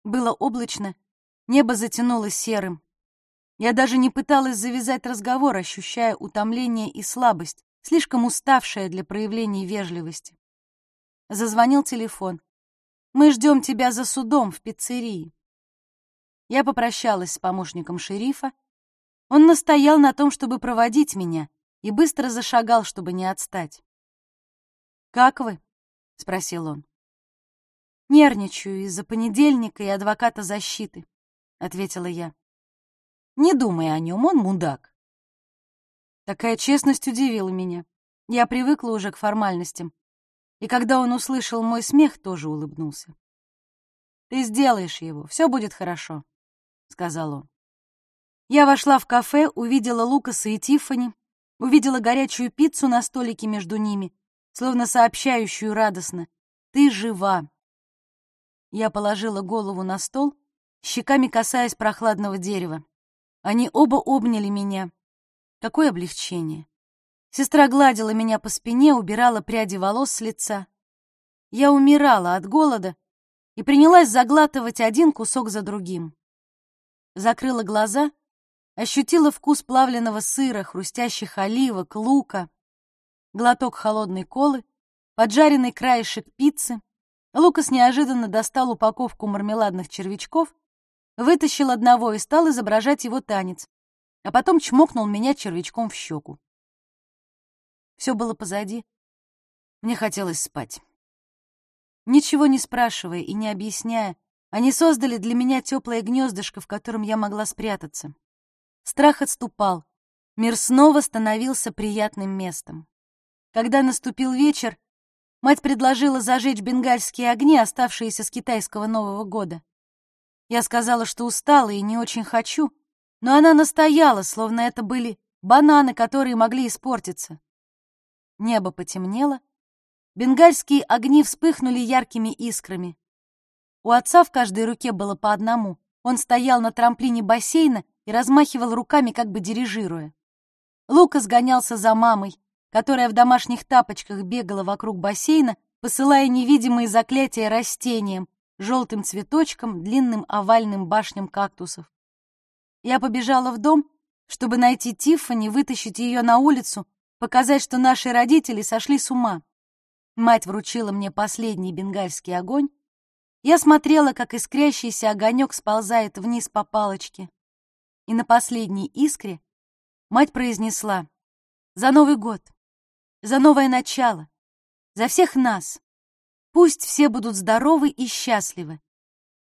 Было облачно, небо затянуло серым. Я даже не пыталась завязать разговор, ощущая утомление и слабость, слишком уставшая для проявлений вежливости. Зазвонил телефон. «Мы ждем тебя за судом в пиццерии». Я попрощалась с помощником шерифа, он настоял на том, чтобы проводить меня, и быстро зашагал, чтобы не отстать. «Как вы?» — спросил он. «Нервничаю из-за понедельника и адвоката защиты», — ответила я. «Не думай о нем, он мудак». Такая честность удивила меня. Я привыкла уже к формальностям. И когда он услышал мой смех, тоже улыбнулся. «Ты сделаешь его, все будет хорошо», — сказал он. Я вошла в кафе, увидела Лукаса и Тиффани, увидела горячую пиццу на столике между ними, словно сообщающую радостно «Ты жива!». Я положила голову на стол, щеками касаясь прохладного дерева. Они оба обняли меня. Какое облегчение! Сестра гладила меня по спине, убирала пряди волос с лица. Я умирала от голода и принялась заглатывать один кусок за другим. Закрыла глаза ощутила вкус плавленного сыра, хрустящих оливок, лука, глоток холодной колы, поджаренный краешек пиццы. Лукас неожиданно достал упаковку мармеладных червячков, вытащил одного и стал изображать его танец, а потом чмокнул меня червячком в щеку. Все было позади. Мне хотелось спать. Ничего не спрашивая и не объясняя, они создали для меня теплое гнездышко, в котором я могла спрятаться. Страх отступал. Мир снова становился приятным местом. Когда наступил вечер, мать предложила зажечь бенгальские огни, оставшиеся с китайского Нового года. Я сказала, что устала и не очень хочу, но она настояла, словно это были бананы, которые могли испортиться. Небо потемнело, бенгальские огни вспыхнули яркими искрами. У отца в каждой руке было по одному. Он стоял на трамплине бассейна и размахивал руками, как бы дирижируя. Лука сгонялся за мамой, которая в домашних тапочках бегала вокруг бассейна, посылая невидимые заклятия растениям, желтым цветочкам, длинным овальным башням кактусов. Я побежала в дом, чтобы найти Тиффани, вытащить ее на улицу, показать, что наши родители сошли с ума. Мать вручила мне последний бенгальский огонь. Я смотрела, как искрящийся огонек сползает вниз по палочке и на последней искре мать произнесла «За Новый год! За новое начало! За всех нас! Пусть все будут здоровы и счастливы!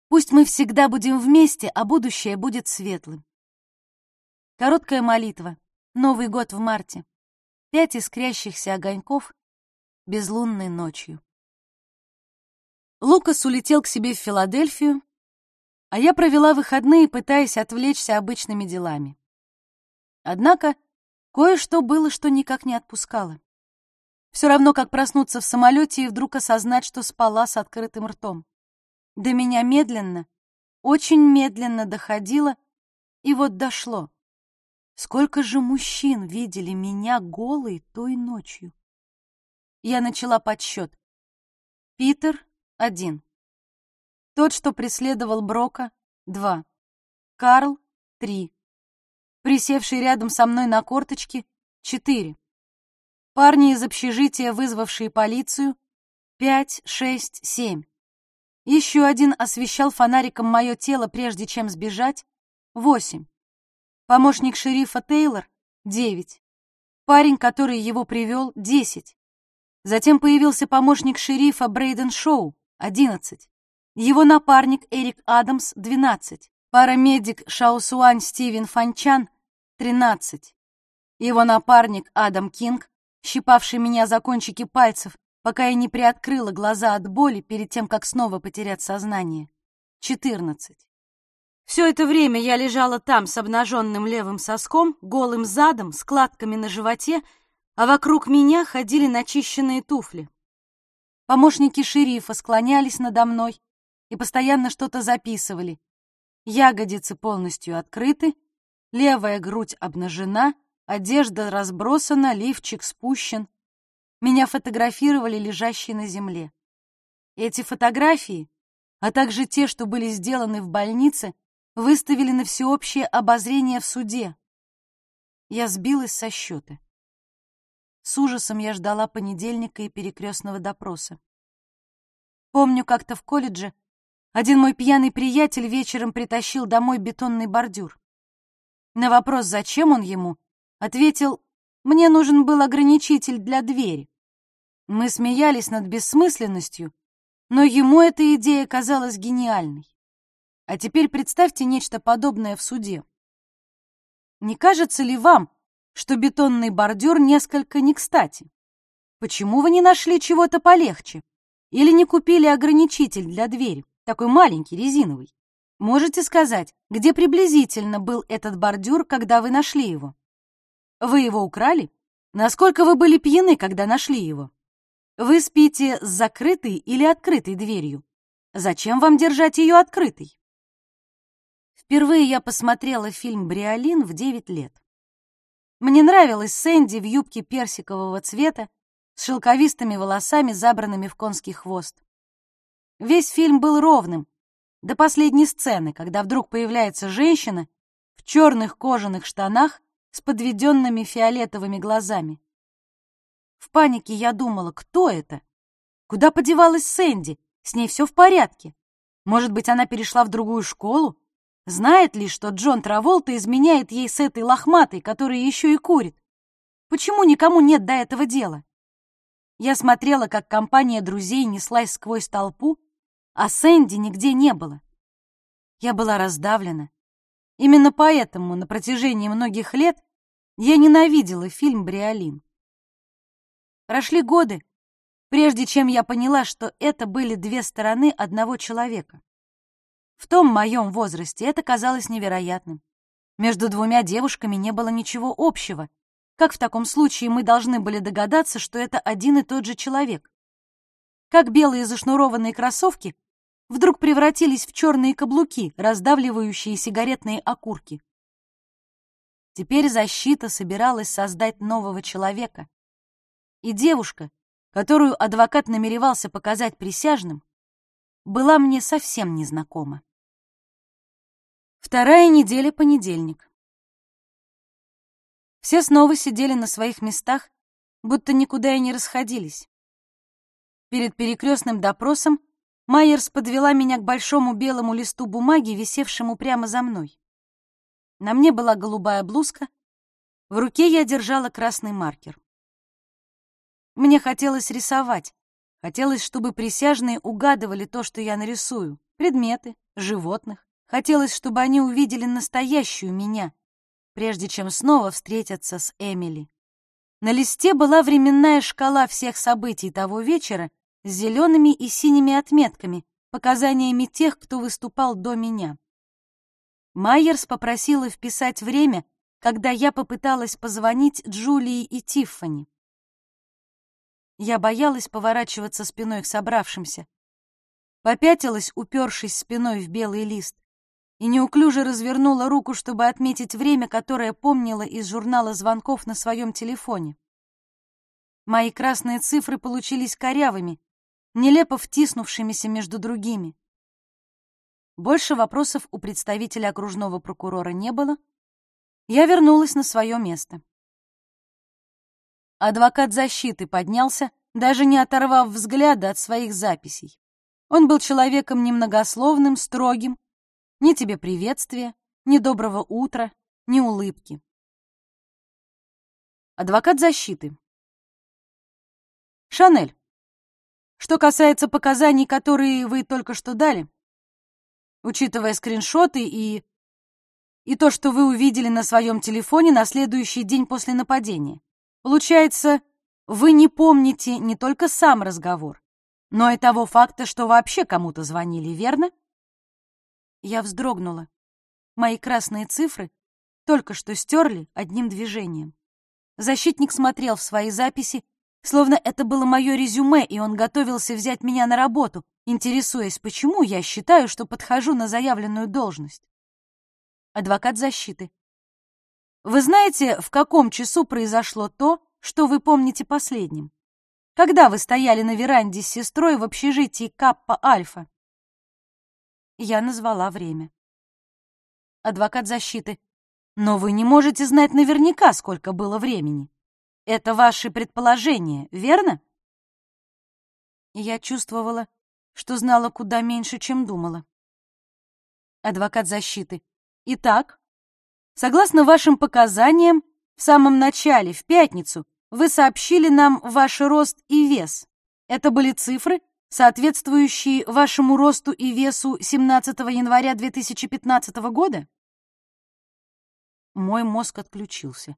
Пусть мы всегда будем вместе, а будущее будет светлым!» Короткая молитва. Новый год в марте. Пять искрящихся огоньков безлунной ночью. Лукас улетел к себе в Филадельфию, а я провела выходные, пытаясь отвлечься обычными делами. Однако кое-что было, что никак не отпускало. Все равно, как проснуться в самолете и вдруг осознать, что спала с открытым ртом. До меня медленно, очень медленно доходило, и вот дошло. Сколько же мужчин видели меня голой той ночью? Я начала подсчет. Питер — один. Тот, что преследовал Брока — два. Карл — три. Присевший рядом со мной на корточке — четыре. Парни из общежития, вызвавшие полицию — пять, шесть, семь. Еще один освещал фонариком мое тело, прежде чем сбежать — восемь. Помощник шерифа Тейлор — девять. Парень, который его привел — десять. Затем появился помощник шерифа Брейден Шоу, 11. Его напарник Эрик Адамс, 12. Парамедик Шаусуань Стивен Фанчан, 13. Его напарник Адам Кинг, щипавший меня за кончики пальцев, пока я не приоткрыла глаза от боли перед тем, как снова потерять сознание. 14. Все это время я лежала там с обнаженным левым соском, голым задом, складками на животе, а вокруг меня ходили начищенные туфли. Помощники шерифа склонялись надо мной и постоянно что-то записывали. Ягодицы полностью открыты, левая грудь обнажена, одежда разбросана, лифчик спущен. Меня фотографировали лежащей на земле. Эти фотографии, а также те, что были сделаны в больнице, выставили на всеобщее обозрение в суде. Я сбилась со счета. С ужасом я ждала понедельника и перекрестного допроса. Помню, как-то в колледже один мой пьяный приятель вечером притащил домой бетонный бордюр. На вопрос, зачем он ему, ответил, мне нужен был ограничитель для двери. Мы смеялись над бессмысленностью, но ему эта идея казалась гениальной. А теперь представьте нечто подобное в суде. Не кажется ли вам, что бетонный бордюр несколько не кстати? Почему вы не нашли чего-то полегче? Или не купили ограничитель для двери, такой маленький, резиновый? Можете сказать, где приблизительно был этот бордюр, когда вы нашли его? Вы его украли? Насколько вы были пьяны, когда нашли его? Вы спите с закрытой или открытой дверью? Зачем вам держать ее открытой? Впервые я посмотрела фильм «Бриолин» в 9 лет. Мне нравилась Сэнди в юбке персикового цвета с шелковистыми волосами, забранными в конский хвост. Весь фильм был ровным, до последней сцены, когда вдруг появляется женщина в черных кожаных штанах с подведенными фиолетовыми глазами. В панике я думала, кто это? Куда подевалась Сэнди? С ней все в порядке. Может быть, она перешла в другую школу? Знает ли, что Джон Траволта изменяет ей с этой лохматой, которая еще и курит? Почему никому нет до этого дела? Я смотрела, как компания друзей неслась сквозь толпу, а Сэнди нигде не было. Я была раздавлена. Именно поэтому на протяжении многих лет я ненавидела фильм «Бриолин». Прошли годы, прежде чем я поняла, что это были две стороны одного человека. В том моем возрасте это казалось невероятным. Между двумя девушками не было ничего общего. Как в таком случае мы должны были догадаться, что это один и тот же человек? Как белые зашнурованные кроссовки вдруг превратились в черные каблуки, раздавливающие сигаретные окурки. Теперь защита собиралась создать нового человека. И девушка, которую адвокат намеревался показать присяжным, была мне совсем незнакома. Вторая неделя понедельник. Все снова сидели на своих местах, будто никуда и не расходились. Перед перекрестным допросом Майерс подвела меня к большому белому листу бумаги, висевшему прямо за мной. На мне была голубая блузка, в руке я держала красный маркер. Мне хотелось рисовать, Хотелось, чтобы присяжные угадывали то, что я нарисую. Предметы, животных. Хотелось, чтобы они увидели настоящую меня, прежде чем снова встретиться с Эмили. На листе была временная шкала всех событий того вечера с зелеными и синими отметками, показаниями тех, кто выступал до меня. Майерс попросила вписать время, когда я попыталась позвонить Джулии и Тиффани. Я боялась поворачиваться спиной к собравшимся. Попятилась, упершись спиной в белый лист, и неуклюже развернула руку, чтобы отметить время, которое помнила из журнала звонков на своем телефоне. Мои красные цифры получились корявыми, нелепо втиснувшимися между другими. Больше вопросов у представителя окружного прокурора не было. Я вернулась на свое место. Адвокат защиты поднялся, даже не оторвав взгляда от своих записей. Он был человеком немногословным, строгим. Ни тебе приветствия, ни доброго утра, ни улыбки. Адвокат защиты. Шанель, что касается показаний, которые вы только что дали, учитывая скриншоты и... и то, что вы увидели на своем телефоне на следующий день после нападения, получается, вы не помните не только сам разговор, но и того факта, что вообще кому-то звонили, верно? Я вздрогнула. Мои красные цифры только что стерли одним движением. Защитник смотрел в свои записи, словно это было мое резюме, и он готовился взять меня на работу, интересуясь, почему я считаю, что подхожу на заявленную должность. Адвокат защиты. Вы знаете, в каком часу произошло то, что вы помните последним? Когда вы стояли на веранде с сестрой в общежитии Каппа Альфа? Я назвала время. Адвокат защиты. Но вы не можете знать наверняка, сколько было времени. Это ваши предположения, верно? Я чувствовала, что знала куда меньше, чем думала. Адвокат защиты. Итак, согласно вашим показаниям, в самом начале, в пятницу, вы сообщили нам ваш рост и вес. Это были цифры, соответствующие вашему росту и весу 17 января 2015 года? Мой мозг отключился.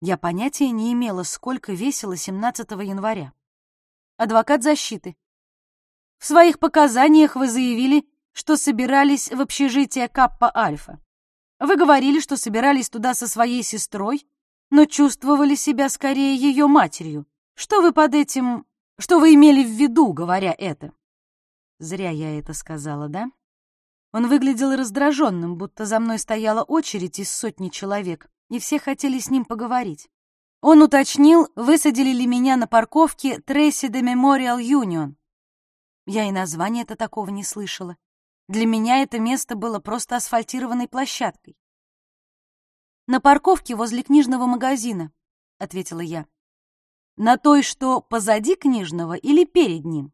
Я понятия не имела, сколько весило 17 января. Адвокат защиты. В своих показаниях вы заявили, что собирались в общежитие Каппа Альфа. Вы говорили, что собирались туда со своей сестрой, но чувствовали себя скорее ее матерью. Что вы под этим... Что вы имели в виду, говоря это? Зря я это сказала, да? Он выглядел раздраженным, будто за мной стояла очередь из сотни человек, и все хотели с ним поговорить. Он уточнил, высадили ли меня на парковке Трейси де Мемориал Юнион. Я и название-то такого не слышала. Для меня это место было просто асфальтированной площадкой. «На парковке возле книжного магазина», — ответила я. «На той, что позади книжного или перед ним?»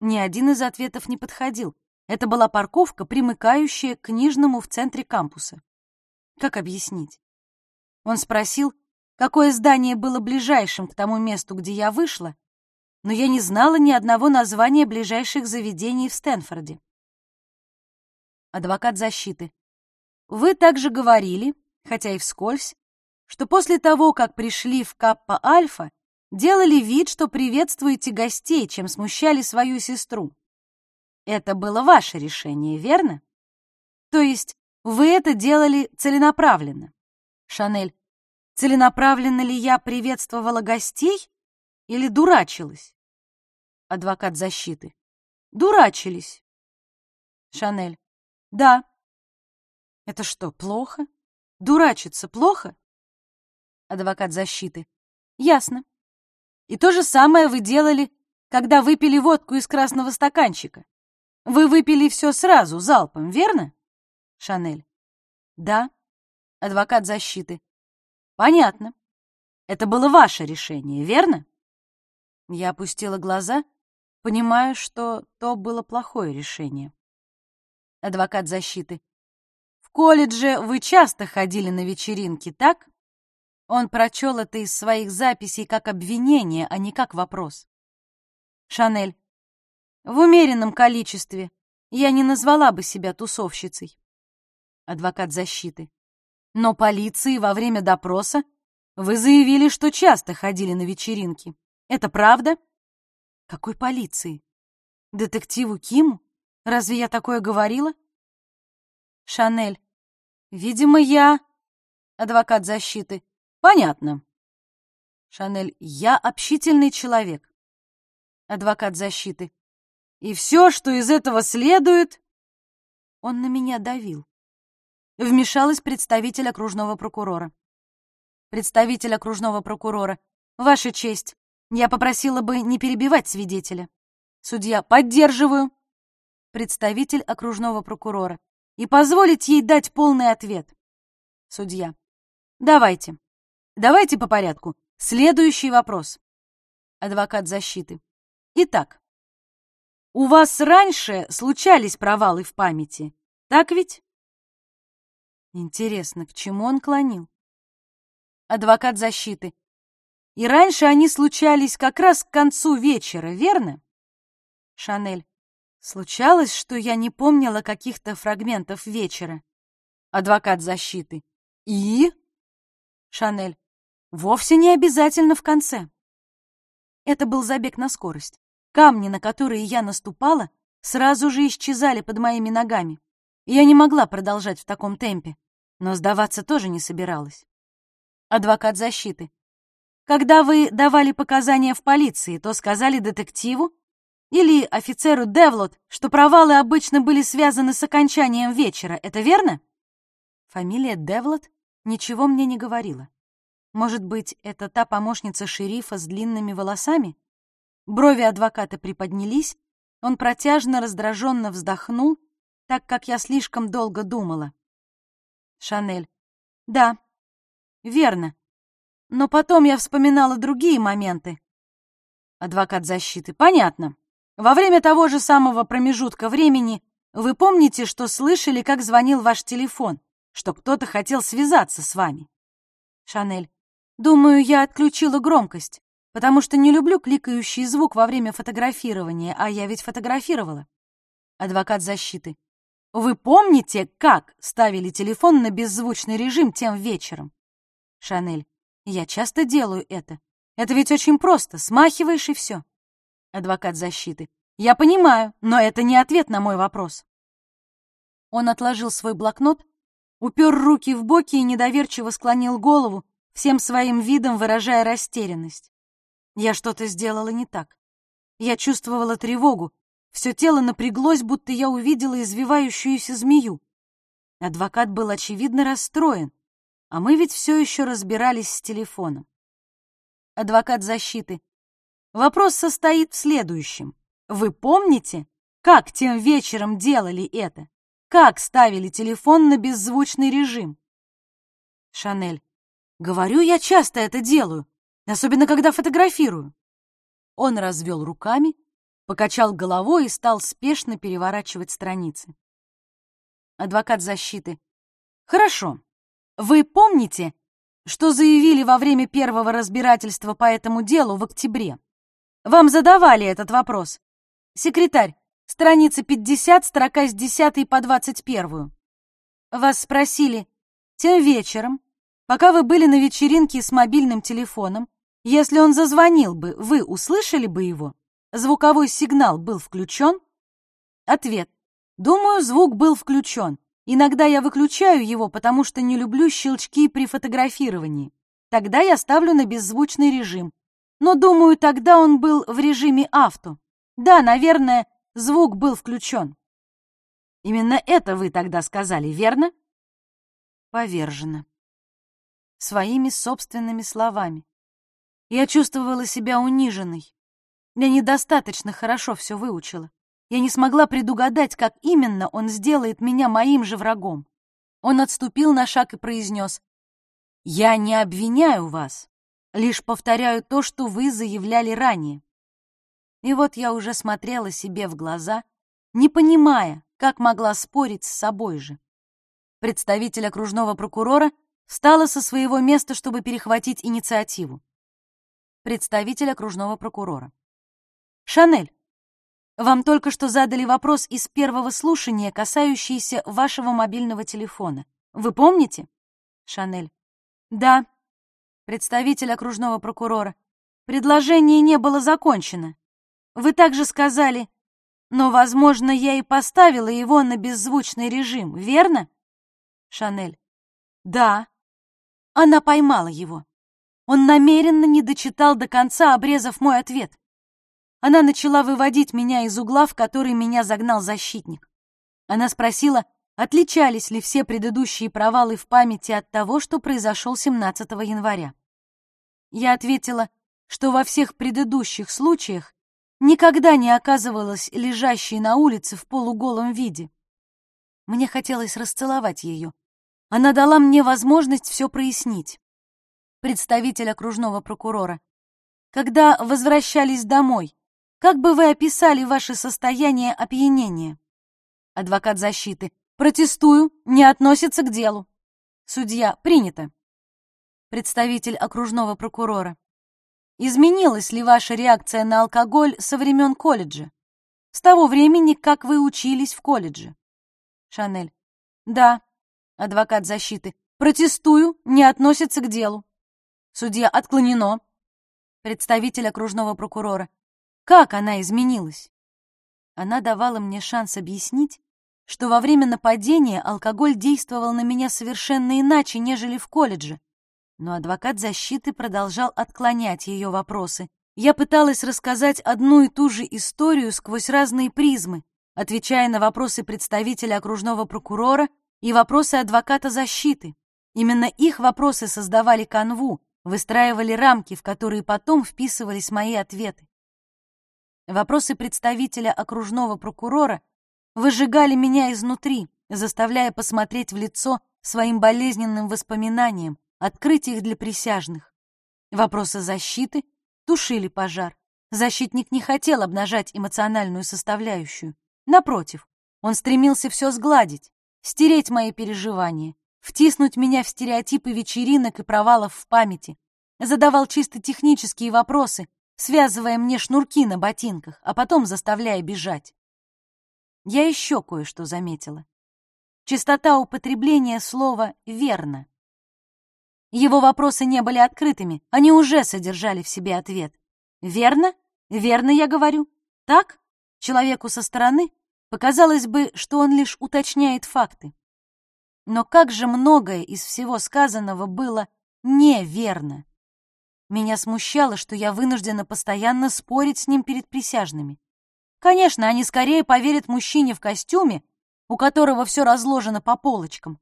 Ни один из ответов не подходил. Это была парковка, примыкающая к книжному в центре кампуса. Как объяснить? Он спросил, какое здание было ближайшим к тому месту, где я вышла, но я не знала ни одного названия ближайших заведений в Стэнфорде. Адвокат защиты. Вы также говорили, хотя и вскользь, что после того, как пришли в Каппа Альфа, делали вид, что приветствуете гостей, чем смущали свою сестру. Это было ваше решение, верно? То есть вы это делали целенаправленно. Шанель, целенаправленно ли я приветствовала гостей или дурачилась? Адвокат защиты. Дурачились. Шанель. Да. Это что, плохо? Дурачиться плохо? Адвокат защиты. Ясно. И то же самое вы делали, когда выпили водку из красного стаканчика. Вы выпили все сразу, залпом, верно? Шанель. Да. Адвокат защиты. Понятно. Это было ваше решение, верно? Я опустила глаза, понимая, что то было плохое решение. Адвокат защиты. В колледже вы часто ходили на вечеринки, так? Он прочел это из своих записей как обвинение, а не как вопрос. Шанель. В умеренном количестве. Я не назвала бы себя тусовщицей. Адвокат защиты. Но полиции во время допроса вы заявили, что часто ходили на вечеринки. Это правда? Какой полиции? Детективу Киму? Разве я такое говорила? Шанель. Видимо, я... Адвокат защиты. Понятно. Шанель. Я общительный человек. Адвокат защиты. И все, что из этого следует... Он на меня давил. Вмешалась представитель окружного прокурора. Представитель окружного прокурора. Ваша честь, я попросила бы не перебивать свидетеля. Судья. Поддерживаю. Представитель окружного прокурора и позволить ей дать полный ответ. Судья. Давайте. Давайте по порядку. Следующий вопрос. Адвокат защиты. Итак, у вас раньше случались провалы в памяти, так ведь? Интересно, к чему он клонил? Адвокат защиты. И раньше они случались как раз к концу вечера, верно? Шанель. Случалось, что я не помнила каких-то фрагментов вечера. Адвокат защиты. И? Шанель. Вовсе не обязательно в конце. Это был забег на скорость. Камни, на которые я наступала, сразу же исчезали под моими ногами. Я не могла продолжать в таком темпе, но сдаваться тоже не собиралась. Адвокат защиты. Когда вы давали показания в полиции, то сказали детективу, или офицеру Девлот, что провалы обычно были связаны с окончанием вечера. Это верно? Фамилия Девлот ничего мне не говорила. Может быть, это та помощница шерифа с длинными волосами? Брови адвоката приподнялись, он протяжно, раздраженно вздохнул, так как я слишком долго думала. Шанель. Да, верно. Но потом я вспоминала другие моменты. Адвокат защиты. Понятно. Во время того же самого промежутка времени вы помните, что слышали, как звонил ваш телефон, что кто-то хотел связаться с вами? Шанель. Думаю, я отключила громкость, потому что не люблю кликающий звук во время фотографирования, а я ведь фотографировала. Адвокат защиты. Вы помните, как ставили телефон на беззвучный режим тем вечером? Шанель. Я часто делаю это. Это ведь очень просто. Смахиваешь и все. Адвокат защиты. Я понимаю, но это не ответ на мой вопрос. Он отложил свой блокнот, упер руки в боки и недоверчиво склонил голову, всем своим видом выражая растерянность. Я что-то сделала не так. Я чувствовала тревогу, все тело напряглось, будто я увидела извивающуюся змею. Адвокат был очевидно расстроен, а мы ведь все еще разбирались с телефоном. Адвокат защиты. Вопрос состоит в следующем. Вы помните, как тем вечером делали это? Как ставили телефон на беззвучный режим? Шанель. Говорю, я часто это делаю, особенно когда фотографирую. Он развел руками, покачал головой и стал спешно переворачивать страницы. Адвокат защиты. Хорошо. Вы помните, что заявили во время первого разбирательства по этому делу в октябре? Вам задавали этот вопрос. Секретарь, страница 50, строка с 10 по 21. Вас спросили, тем вечером, пока вы были на вечеринке с мобильным телефоном, если он зазвонил бы, вы услышали бы его? Звуковой сигнал был включен? Ответ. Думаю, звук был включен. Иногда я выключаю его, потому что не люблю щелчки при фотографировании. Тогда я ставлю на беззвучный режим. Но, думаю, тогда он был в режиме авто. Да, наверное, звук был включен. Именно это вы тогда сказали, верно? Повержена. Своими собственными словами. Я чувствовала себя униженной. Я недостаточно хорошо все выучила. Я не смогла предугадать, как именно он сделает меня моим же врагом. Он отступил на шаг и произнес, «Я не обвиняю вас лишь повторяю то, что вы заявляли ранее. И вот я уже смотрела себе в глаза, не понимая, как могла спорить с собой же. Представитель окружного прокурора встала со своего места, чтобы перехватить инициативу. Представитель окружного прокурора. «Шанель, вам только что задали вопрос из первого слушания, касающийся вашего мобильного телефона. Вы помните?» Шанель. «Да, представитель окружного прокурора. Предложение не было закончено. Вы также сказали, но, возможно, я и поставила его на беззвучный режим, верно? Шанель. Да. Она поймала его. Он намеренно не дочитал до конца, обрезав мой ответ. Она начала выводить меня из угла, в который меня загнал защитник. Она спросила, отличались ли все предыдущие провалы в памяти от того, что произошел 17 января. Я ответила, что во всех предыдущих случаях никогда не оказывалась лежащей на улице в полуголом виде. Мне хотелось расцеловать ее. Она дала мне возможность все прояснить. Представитель окружного прокурора. Когда возвращались домой, как бы вы описали ваше состояние опьянения? Адвокат защиты. Протестую, не относится к делу. Судья. Принято представитель окружного прокурора. изменилась ли ваша реакция на алкоголь со времен колледжа? С того времени, как вы учились в колледже? Шанель. Да. Адвокат защиты. Протестую, не относится к делу. Судья отклонено. Представитель окружного прокурора. Как она изменилась? Она давала мне шанс объяснить, что во время нападения алкоголь действовал на меня совершенно иначе, нежели в колледже. Но адвокат защиты продолжал отклонять ее вопросы. Я пыталась рассказать одну и ту же историю сквозь разные призмы, отвечая на вопросы представителя окружного прокурора и вопросы адвоката защиты. Именно их вопросы создавали канву, выстраивали рамки, в которые потом вписывались мои ответы. Вопросы представителя окружного прокурора выжигали меня изнутри, заставляя посмотреть в лицо своим болезненным воспоминаниям, открыть их для присяжных. Вопросы защиты тушили пожар. Защитник не хотел обнажать эмоциональную составляющую. Напротив, он стремился все сгладить, стереть мои переживания, втиснуть меня в стереотипы вечеринок и провалов в памяти. Задавал чисто технические вопросы, связывая мне шнурки на ботинках, а потом заставляя бежать. Я еще кое-что заметила. Частота употребления слова «верно». Его вопросы не были открытыми, они уже содержали в себе ответ. «Верно? Верно, я говорю. Так?» Человеку со стороны показалось бы, что он лишь уточняет факты. Но как же многое из всего сказанного было неверно. Меня смущало, что я вынуждена постоянно спорить с ним перед присяжными. Конечно, они скорее поверят мужчине в костюме, у которого все разложено по полочкам,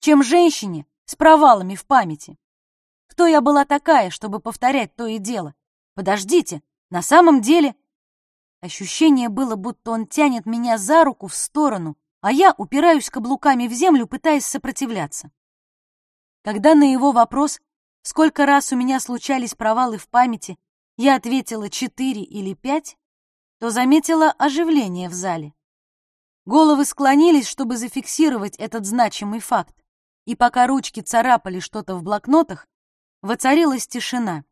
чем женщине с провалами в памяти. Кто я была такая, чтобы повторять то и дело? Подождите, на самом деле... Ощущение было, будто он тянет меня за руку в сторону, а я упираюсь каблуками в землю, пытаясь сопротивляться. Когда на его вопрос, сколько раз у меня случались провалы в памяти, я ответила четыре или пять, то заметила оживление в зале. Головы склонились, чтобы зафиксировать этот значимый факт, и пока ручки царапали что-то в блокнотах, воцарилась тишина.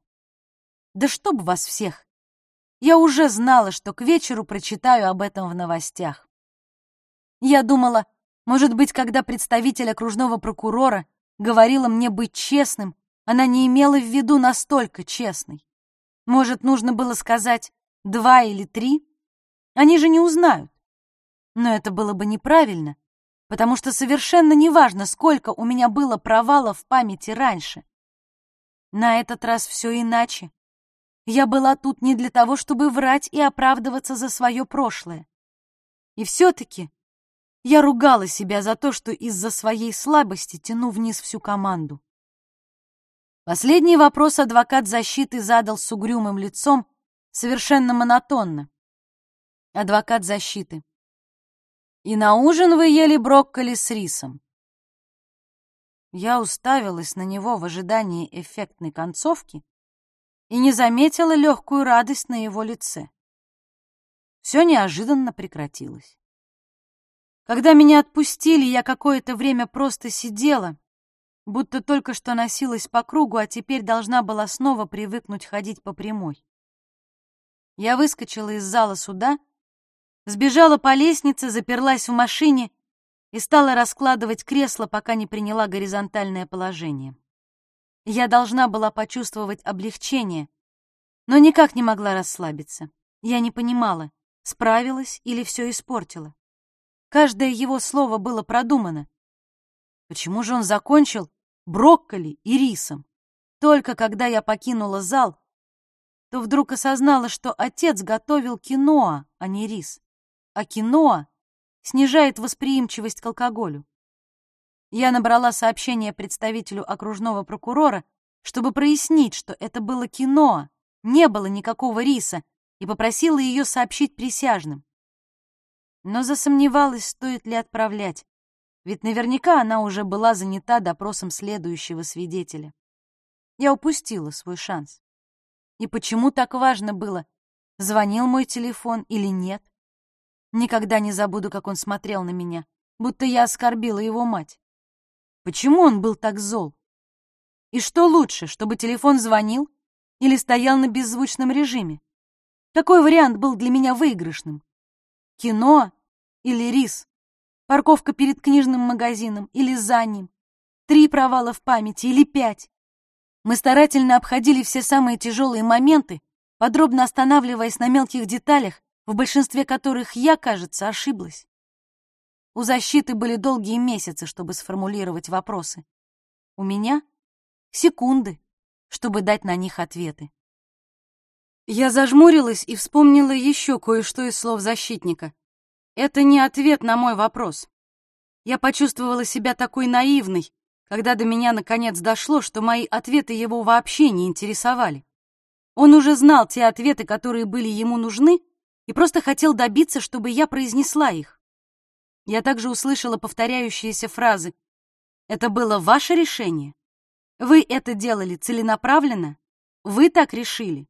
Да чтоб вас всех! Я уже знала, что к вечеру прочитаю об этом в новостях. Я думала, может быть, когда представитель окружного прокурора говорила мне быть честным, она не имела в виду настолько честной. Может, нужно было сказать два или три? Они же не узнают. Но это было бы неправильно, потому что совершенно неважно, сколько у меня было провалов в памяти раньше. На этот раз все иначе. Я была тут не для того, чтобы врать и оправдываться за свое прошлое. И все-таки я ругала себя за то, что из-за своей слабости тяну вниз всю команду. Последний вопрос адвокат защиты задал с угрюмым лицом, совершенно монотонно. Адвокат защиты. И на ужин вы ели брокколи с рисом. Я уставилась на него в ожидании эффектной концовки и не заметила легкую радость на его лице. Все неожиданно прекратилось. Когда меня отпустили, я какое-то время просто сидела, будто только что носилась по кругу, а теперь должна была снова привыкнуть ходить по прямой. Я выскочила из зала суда, сбежала по лестнице, заперлась в машине и стала раскладывать кресло, пока не приняла горизонтальное положение. Я должна была почувствовать облегчение, но никак не могла расслабиться. Я не понимала, справилась или все испортила. Каждое его слово было продумано. Почему же он закончил брокколи и рисом? Только когда я покинула зал, то вдруг осознала, что отец готовил киноа, а не рис. А киноа снижает восприимчивость к алкоголю. Я набрала сообщение представителю окружного прокурора, чтобы прояснить, что это было кино, не было никакого риса, и попросила ее сообщить присяжным. Но засомневалась, стоит ли отправлять, ведь наверняка она уже была занята допросом следующего свидетеля. Я упустила свой шанс. И почему так важно было, звонил мой телефон или нет? Никогда не забуду, как он смотрел на меня, будто я оскорбила его мать. Почему он был так зол? И что лучше, чтобы телефон звонил или стоял на беззвучном режиме? Какой вариант был для меня выигрышным? Кино или рис? Парковка перед книжным магазином или за ним? Три провала в памяти или пять? Мы старательно обходили все самые тяжелые моменты, подробно останавливаясь на мелких деталях, в большинстве которых я, кажется, ошиблась. У защиты были долгие месяцы, чтобы сформулировать вопросы. У меня — секунды, чтобы дать на них ответы. Я зажмурилась и вспомнила еще кое-что из слов защитника. Это не ответ на мой вопрос. Я почувствовала себя такой наивной, когда до меня наконец дошло, что мои ответы его вообще не интересовали. Он уже знал те ответы, которые были ему нужны, и просто хотел добиться, чтобы я произнесла их. Я также услышала повторяющиеся фразы. «Это было ваше решение? Вы это делали целенаправленно? Вы так решили?»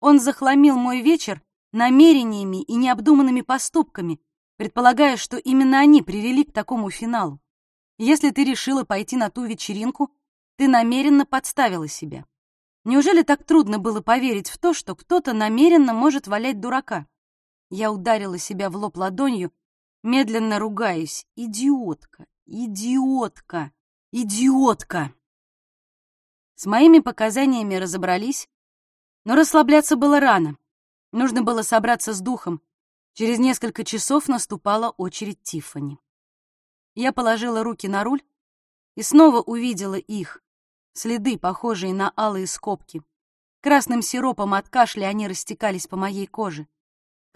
Он захламил мой вечер намерениями и необдуманными поступками, предполагая, что именно они привели к такому финалу. Если ты решила пойти на ту вечеринку, ты намеренно подставила себя. Неужели так трудно было поверить в то, что кто-то намеренно может валять дурака? Я ударила себя в лоб ладонью, медленно ругаясь. Идиотка, идиотка, идиотка. С моими показаниями разобрались, но расслабляться было рано. Нужно было собраться с духом. Через несколько часов наступала очередь Тиффани. Я положила руки на руль и снова увидела их, следы, похожие на алые скобки. Красным сиропом от кашля они растекались по моей коже.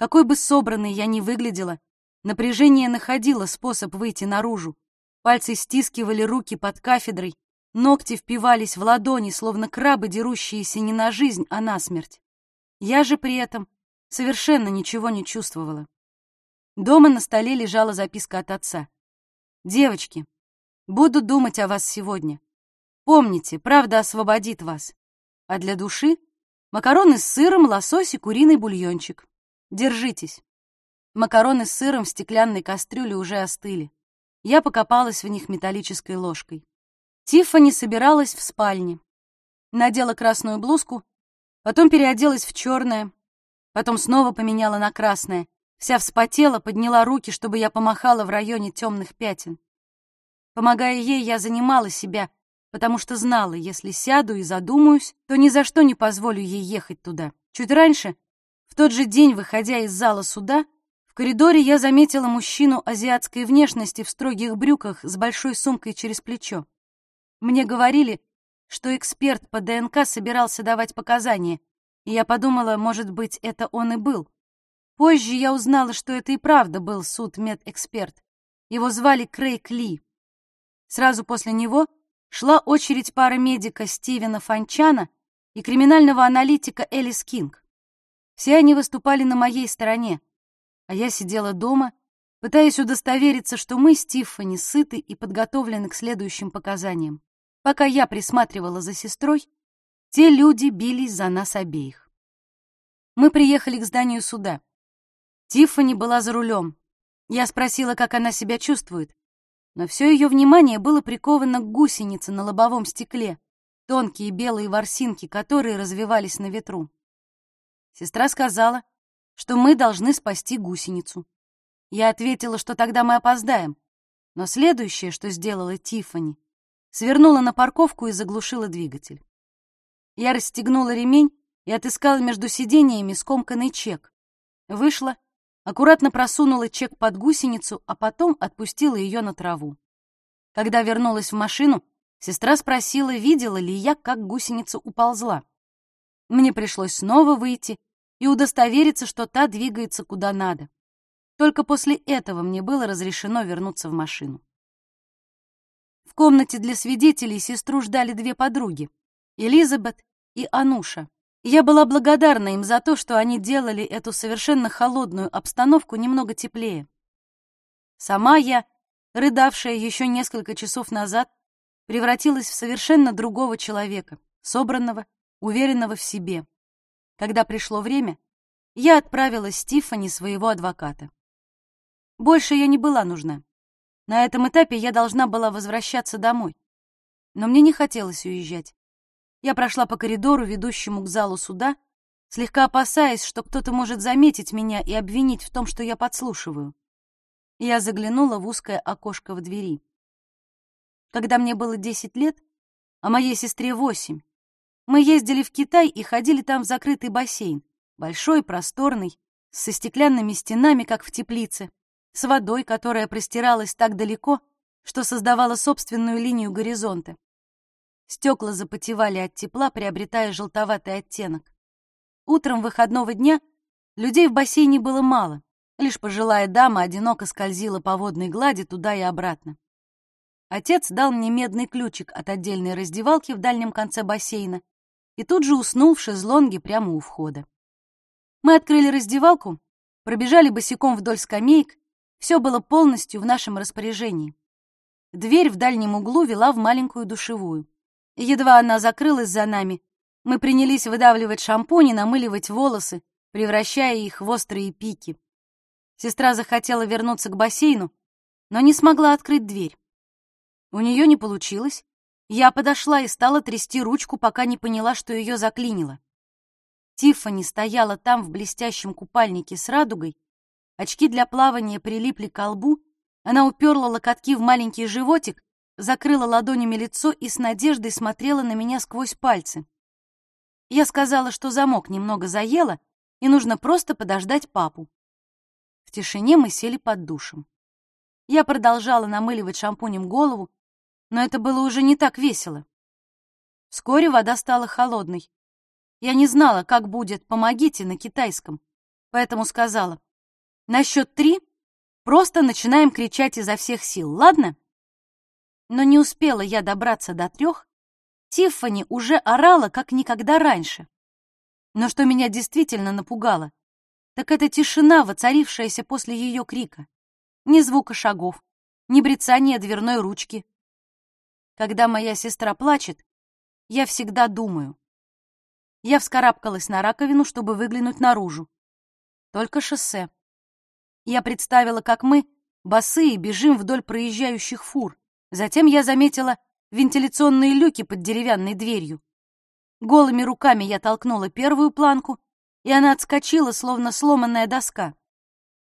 Какой бы собранной я ни выглядела, напряжение находило способ выйти наружу. Пальцы стискивали руки под кафедрой, ногти впивались в ладони, словно крабы, дерущиеся не на жизнь, а на смерть. Я же при этом совершенно ничего не чувствовала. Дома на столе лежала записка от отца. «Девочки, буду думать о вас сегодня. Помните, правда освободит вас. А для души — макароны с сыром, лосось и куриный бульончик. Держитесь. Макароны с сыром в стеклянной кастрюле уже остыли. Я покопалась в них металлической ложкой. Тиффани собиралась в спальне. Надела красную блузку, потом переоделась в черное, потом снова поменяла на красное. Вся вспотела, подняла руки, чтобы я помахала в районе темных пятен. Помогая ей, я занимала себя, потому что знала, если сяду и задумаюсь, то ни за что не позволю ей ехать туда. Чуть раньше в тот же день, выходя из зала суда, в коридоре я заметила мужчину азиатской внешности в строгих брюках с большой сумкой через плечо. Мне говорили, что эксперт по ДНК собирался давать показания, и я подумала, может быть, это он и был. Позже я узнала, что это и правда был суд-медэксперт. Его звали Крейг Ли. Сразу после него шла очередь пары медика Стивена Фанчана и криминального аналитика Элис Кинг. Все они выступали на моей стороне, а я сидела дома, пытаясь удостовериться, что мы с Тиффани сыты и подготовлены к следующим показаниям. Пока я присматривала за сестрой, те люди бились за нас обеих. Мы приехали к зданию суда. Тиффани была за рулем. Я спросила, как она себя чувствует, но все ее внимание было приковано к гусенице на лобовом стекле, тонкие белые ворсинки, которые развивались на ветру. Сестра сказала, что мы должны спасти гусеницу. Я ответила, что тогда мы опоздаем. Но следующее, что сделала Тиффани, свернула на парковку и заглушила двигатель. Я расстегнула ремень и отыскала между сидениями скомканный чек. Вышла, аккуратно просунула чек под гусеницу, а потом отпустила ее на траву. Когда вернулась в машину, сестра спросила, видела ли я, как гусеница уползла. Мне пришлось снова выйти и удостовериться, что та двигается куда надо. Только после этого мне было разрешено вернуться в машину. В комнате для свидетелей сестру ждали две подруги — Элизабет и Ануша. Я была благодарна им за то, что они делали эту совершенно холодную обстановку немного теплее. Сама я, рыдавшая еще несколько часов назад, превратилась в совершенно другого человека, собранного, уверенного в себе. Когда пришло время, я отправила Стифани своего адвоката. Больше я не была нужна. На этом этапе я должна была возвращаться домой. Но мне не хотелось уезжать. Я прошла по коридору, ведущему к залу суда, слегка опасаясь, что кто-то может заметить меня и обвинить в том, что я подслушиваю. Я заглянула в узкое окошко в двери. Когда мне было 10 лет, а моей сестре 8, мы ездили в Китай и ходили там в закрытый бассейн, большой, просторный, со стеклянными стенами, как в теплице, с водой, которая простиралась так далеко, что создавала собственную линию горизонта. Стекла запотевали от тепла, приобретая желтоватый оттенок. Утром выходного дня людей в бассейне было мало, лишь пожилая дама одиноко скользила по водной глади туда и обратно. Отец дал мне медный ключик от отдельной раздевалки в дальнем конце бассейна и тут же уснул в шезлонге прямо у входа. Мы открыли раздевалку, пробежали босиком вдоль скамеек, все было полностью в нашем распоряжении. Дверь в дальнем углу вела в маленькую душевую. Едва она закрылась за нами, мы принялись выдавливать шампунь и намыливать волосы, превращая их в острые пики. Сестра захотела вернуться к бассейну, но не смогла открыть дверь. У нее не получилось. Я подошла и стала трясти ручку, пока не поняла, что ее заклинило. Тиффани стояла там в блестящем купальнике с радугой, очки для плавания прилипли к лбу, она уперла локотки в маленький животик закрыла ладонями лицо и с надеждой смотрела на меня сквозь пальцы. Я сказала, что замок немного заело, и нужно просто подождать папу. В тишине мы сели под душем. Я продолжала намыливать шампунем голову, но это было уже не так весело. Вскоре вода стала холодной. Я не знала, как будет «помогите» на китайском, поэтому сказала, «На счет три просто начинаем кричать изо всех сил, ладно?» Но не успела я добраться до трех, Тиффани уже орала, как никогда раньше. Но что меня действительно напугало, так это тишина, воцарившаяся после ее крика. Ни звука шагов, ни брецания дверной ручки. Когда моя сестра плачет, я всегда думаю. Я вскарабкалась на раковину, чтобы выглянуть наружу. Только шоссе. Я представила, как мы, босые, бежим вдоль проезжающих фур. Затем я заметила вентиляционные люки под деревянной дверью. Голыми руками я толкнула первую планку, и она отскочила, словно сломанная доска.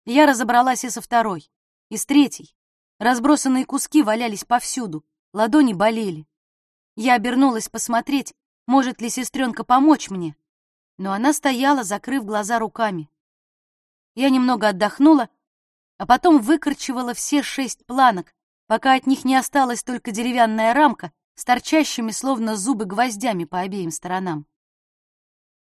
Я разобралась и со второй, и с третьей. Разбросанные куски валялись повсюду, ладони болели. Я обернулась посмотреть, может ли сестренка помочь мне, но она стояла, закрыв глаза руками. Я немного отдохнула, а потом выкорчевала все шесть планок, пока от них не осталась только деревянная рамка с торчащими, словно зубы, гвоздями по обеим сторонам.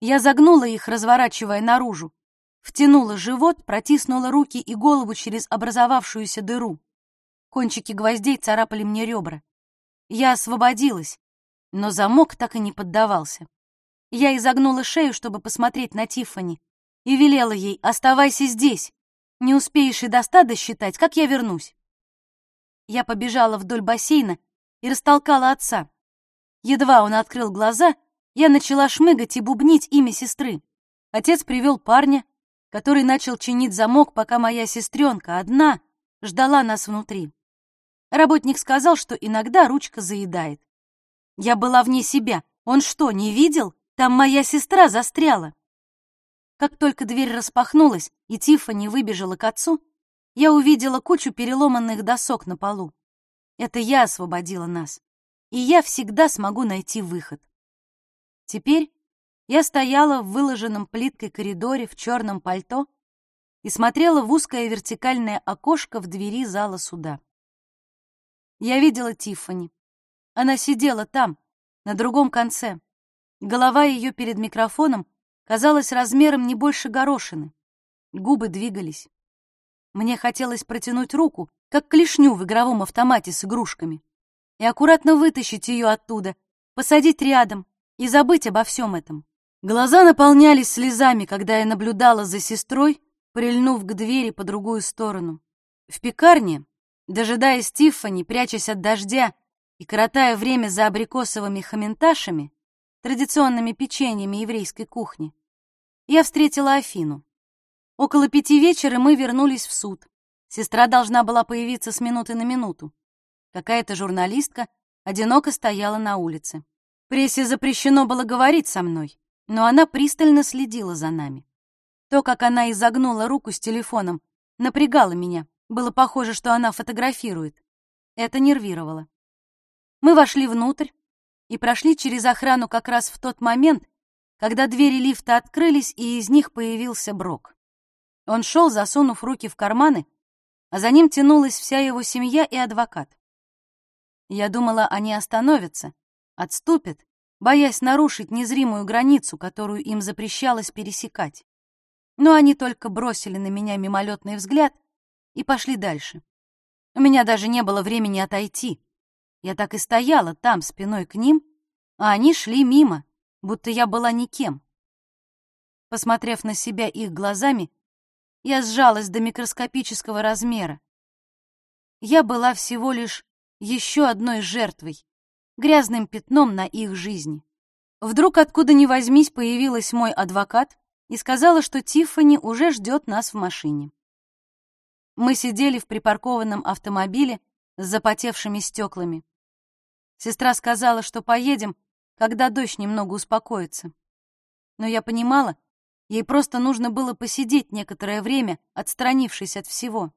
Я загнула их, разворачивая наружу, втянула живот, протиснула руки и голову через образовавшуюся дыру. Кончики гвоздей царапали мне ребра. Я освободилась, но замок так и не поддавался. Я изогнула шею, чтобы посмотреть на Тиффани, и велела ей «Оставайся здесь. Не успеешь и до ста досчитать, как я вернусь». Я побежала вдоль бассейна и растолкала отца. Едва он открыл глаза, я начала шмыгать и бубнить имя сестры. Отец привел парня, который начал чинить замок, пока моя сестренка одна ждала нас внутри. Работник сказал, что иногда ручка заедает. Я была вне себя. Он что, не видел? Там моя сестра застряла. Как только дверь распахнулась и Тиффани выбежала к отцу, я увидела кучу переломанных досок на полу. Это я освободила нас, и я всегда смогу найти выход. Теперь я стояла в выложенном плиткой коридоре в черном пальто и смотрела в узкое вертикальное окошко в двери зала суда. Я видела Тиффани. Она сидела там, на другом конце. Голова ее перед микрофоном казалась размером не больше горошины. Губы двигались. Мне хотелось протянуть руку, как клешню в игровом автомате с игрушками, и аккуратно вытащить ее оттуда, посадить рядом и забыть обо всем этом. Глаза наполнялись слезами, когда я наблюдала за сестрой, прильнув к двери по другую сторону. В пекарне, дожидаясь Тиффани, прячась от дождя и коротая время за абрикосовыми хаменташами, традиционными печеньями еврейской кухни, я встретила Афину. Около пяти вечера мы вернулись в суд. Сестра должна была появиться с минуты на минуту. Какая-то журналистка одиноко стояла на улице. Прессе запрещено было говорить со мной, но она пристально следила за нами. То, как она изогнула руку с телефоном, напрягало меня. Было похоже, что она фотографирует. Это нервировало. Мы вошли внутрь и прошли через охрану как раз в тот момент, когда двери лифта открылись, и из них появился Брок. Он шел, засунув руки в карманы, а за ним тянулась вся его семья и адвокат. Я думала, они остановятся, отступят, боясь нарушить незримую границу, которую им запрещалось пересекать. Но они только бросили на меня мимолетный взгляд и пошли дальше. У меня даже не было времени отойти. Я так и стояла там, спиной к ним, а они шли мимо, будто я была никем. Посмотрев на себя их глазами, я сжалась до микроскопического размера. Я была всего лишь еще одной жертвой, грязным пятном на их жизни. Вдруг откуда ни возьмись появилась мой адвокат и сказала, что Тиффани уже ждет нас в машине. Мы сидели в припаркованном автомобиле с запотевшими стеклами. Сестра сказала, что поедем, когда дождь немного успокоится. Но я понимала, ей просто нужно было посидеть некоторое время, отстранившись от всего.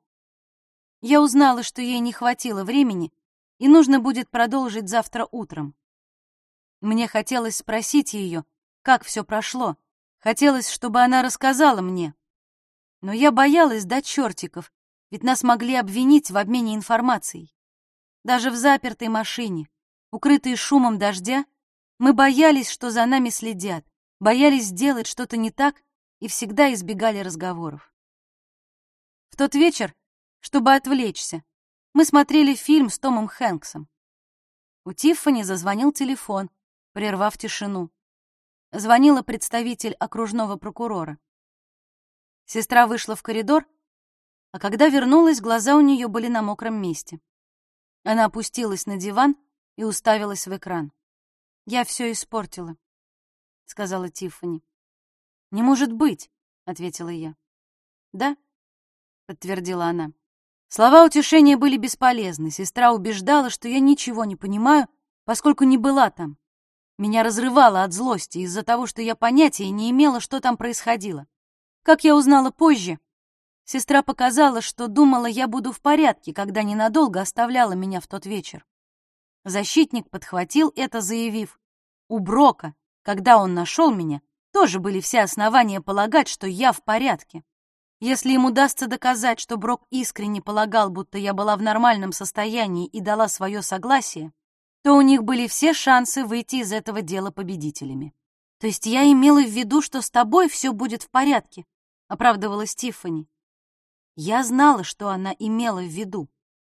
Я узнала, что ей не хватило времени, и нужно будет продолжить завтра утром. Мне хотелось спросить ее, как все прошло. Хотелось, чтобы она рассказала мне. Но я боялась до чертиков, ведь нас могли обвинить в обмене информацией. Даже в запертой машине, укрытые шумом дождя, мы боялись, что за нами следят, боялись сделать что-то не так и всегда избегали разговоров. В тот вечер, чтобы отвлечься, мы смотрели фильм с Томом Хэнксом. У Тиффани зазвонил телефон, прервав тишину. Звонила представитель окружного прокурора. Сестра вышла в коридор, а когда вернулась, глаза у нее были на мокром месте. Она опустилась на диван и уставилась в экран. «Я все испортила», — сказала Тиффани. «Не может быть», — ответила я. «Да», — подтвердила она. Слова утешения были бесполезны. Сестра убеждала, что я ничего не понимаю, поскольку не была там. Меня разрывало от злости из-за того, что я понятия не имела, что там происходило. Как я узнала позже, сестра показала, что думала, я буду в порядке, когда ненадолго оставляла меня в тот вечер. Защитник подхватил это, заявив, у Брока, когда он нашел меня, тоже были все основания полагать, что я в порядке. Если им удастся доказать, что Брок искренне полагал, будто я была в нормальном состоянии и дала свое согласие, то у них были все шансы выйти из этого дела победителями. То есть я имела в виду, что с тобой все будет в порядке, оправдывала Стифани. Я знала, что она имела в виду.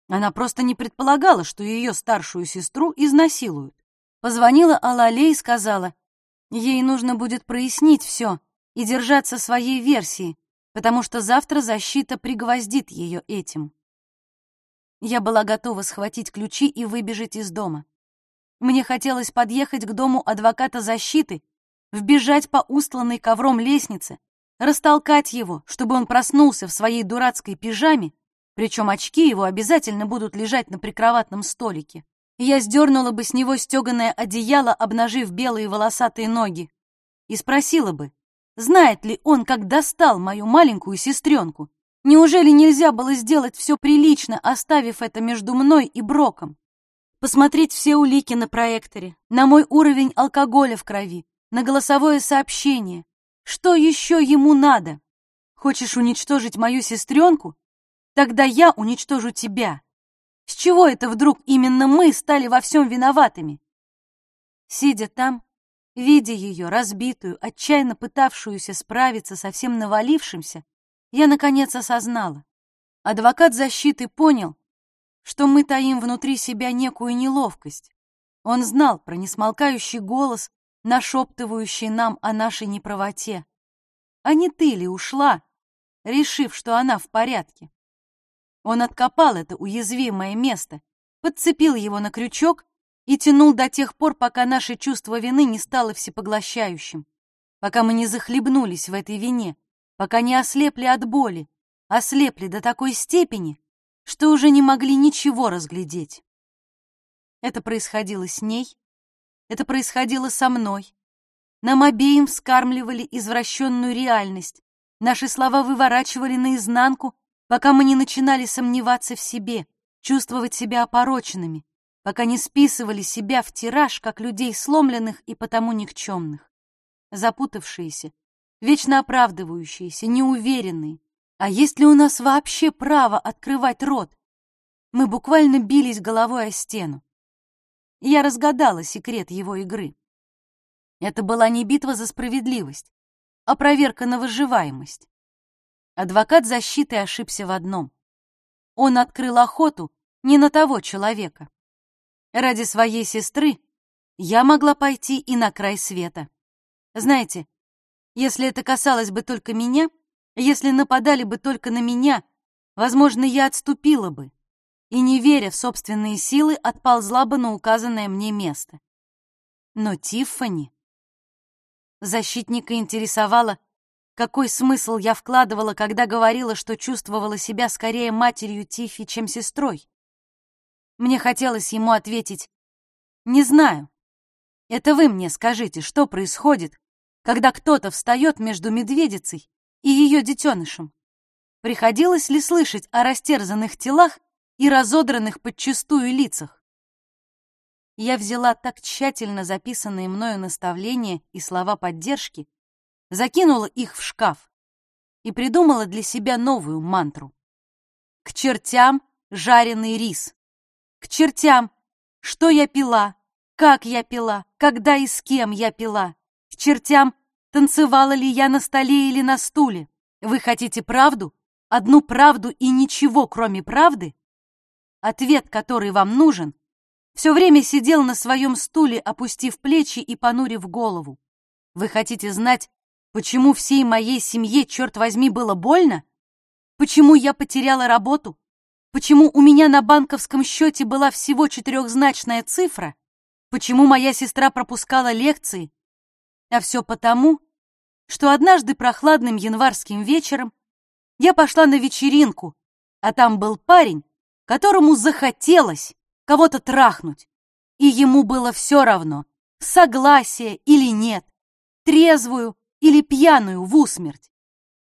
Она просто не предполагала, что ее старшую сестру изнасилуют. Позвонила Алале и сказала, ей нужно будет прояснить все и держаться своей версии, потому что завтра защита пригвоздит ее этим. Я была готова схватить ключи и выбежать из дома. Мне хотелось подъехать к дому адвоката защиты, вбежать по устланной ковром лестнице, растолкать его, чтобы он проснулся в своей дурацкой пижаме, причем очки его обязательно будут лежать на прикроватном столике. Я сдернула бы с него стеганое одеяло, обнажив белые волосатые ноги, и спросила бы, Знает ли он, как достал мою маленькую сестренку? Неужели нельзя было сделать все прилично, оставив это между мной и Броком? Посмотреть все улики на проекторе, на мой уровень алкоголя в крови, на голосовое сообщение. Что еще ему надо? Хочешь уничтожить мою сестренку? Тогда я уничтожу тебя. С чего это вдруг именно мы стали во всем виноватыми? Сидя там, Видя ее, разбитую, отчаянно пытавшуюся справиться со всем навалившимся, я, наконец, осознала. Адвокат защиты понял, что мы таим внутри себя некую неловкость. Он знал про несмолкающий голос, нашептывающий нам о нашей неправоте. А не ты ли ушла, решив, что она в порядке? Он откопал это уязвимое место, подцепил его на крючок и тянул до тех пор, пока наше чувство вины не стало всепоглощающим, пока мы не захлебнулись в этой вине, пока не ослепли от боли, ослепли до такой степени, что уже не могли ничего разглядеть. Это происходило с ней, Это происходило со мной. Нам обеим вскармливали извращенную реальность. Наши слова выворачивали наизнанку, пока мы не начинали сомневаться в себе, чувствовать себя опороченными, пока не списывали себя в тираж, как людей сломленных и потому никчемных. Запутавшиеся, вечно оправдывающиеся, неуверенные. А есть ли у нас вообще право открывать рот? Мы буквально бились головой о стену. Я разгадала секрет его игры. Это была не битва за справедливость, а проверка на выживаемость. Адвокат защиты ошибся в одном. Он открыл охоту не на того человека. Ради своей сестры я могла пойти и на край света. Знаете, если это касалось бы только меня, если нападали бы только на меня, возможно, я отступила бы и, не веря в собственные силы, отползла бы на указанное мне место. Но Тиффани... Защитника интересовало, какой смысл я вкладывала, когда говорила, что чувствовала себя скорее матерью Тиффи, чем сестрой. Мне хотелось ему ответить «Не знаю. Это вы мне скажите, что происходит, когда кто-то встает между медведицей и ее детенышем? Приходилось ли слышать о растерзанных телах и разодранных подчистую лицах. Я взяла так тщательно записанные мною наставления и слова поддержки, закинула их в шкаф и придумала для себя новую мантру. К чертям жареный рис. К чертям, что я пила, как я пила, когда и с кем я пила. К чертям, танцевала ли я на столе или на стуле. Вы хотите правду? Одну правду и ничего, кроме правды? Ответ, который вам нужен, все время сидел на своем стуле, опустив плечи и понурив голову. Вы хотите знать, почему всей моей семье, черт возьми, было больно? Почему я потеряла работу? Почему у меня на банковском счете была всего четырехзначная цифра? Почему моя сестра пропускала лекции? А все потому, что однажды прохладным январским вечером я пошла на вечеринку, а там был парень, которому захотелось кого-то трахнуть, и ему было все равно, согласие или нет, трезвую или пьяную в усмерть.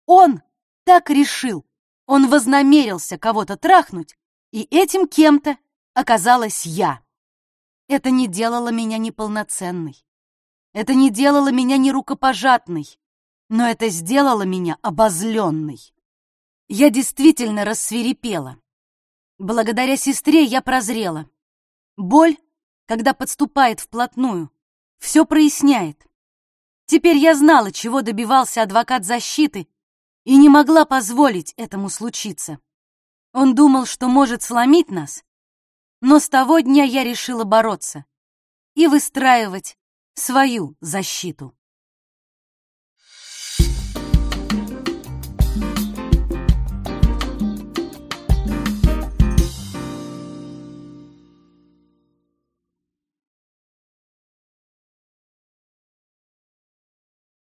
Он так решил, он вознамерился кого-то трахнуть, и этим кем-то оказалась я. Это не делало меня неполноценной. Это не делало меня нерукопожатной, но это сделало меня обозленной. Я действительно рассверепела. Благодаря сестре я прозрела. Боль, когда подступает вплотную, все проясняет. Теперь я знала, чего добивался адвокат защиты, и не могла позволить этому случиться. Он думал, что может сломить нас, но с того дня я решила бороться и выстраивать свою защиту.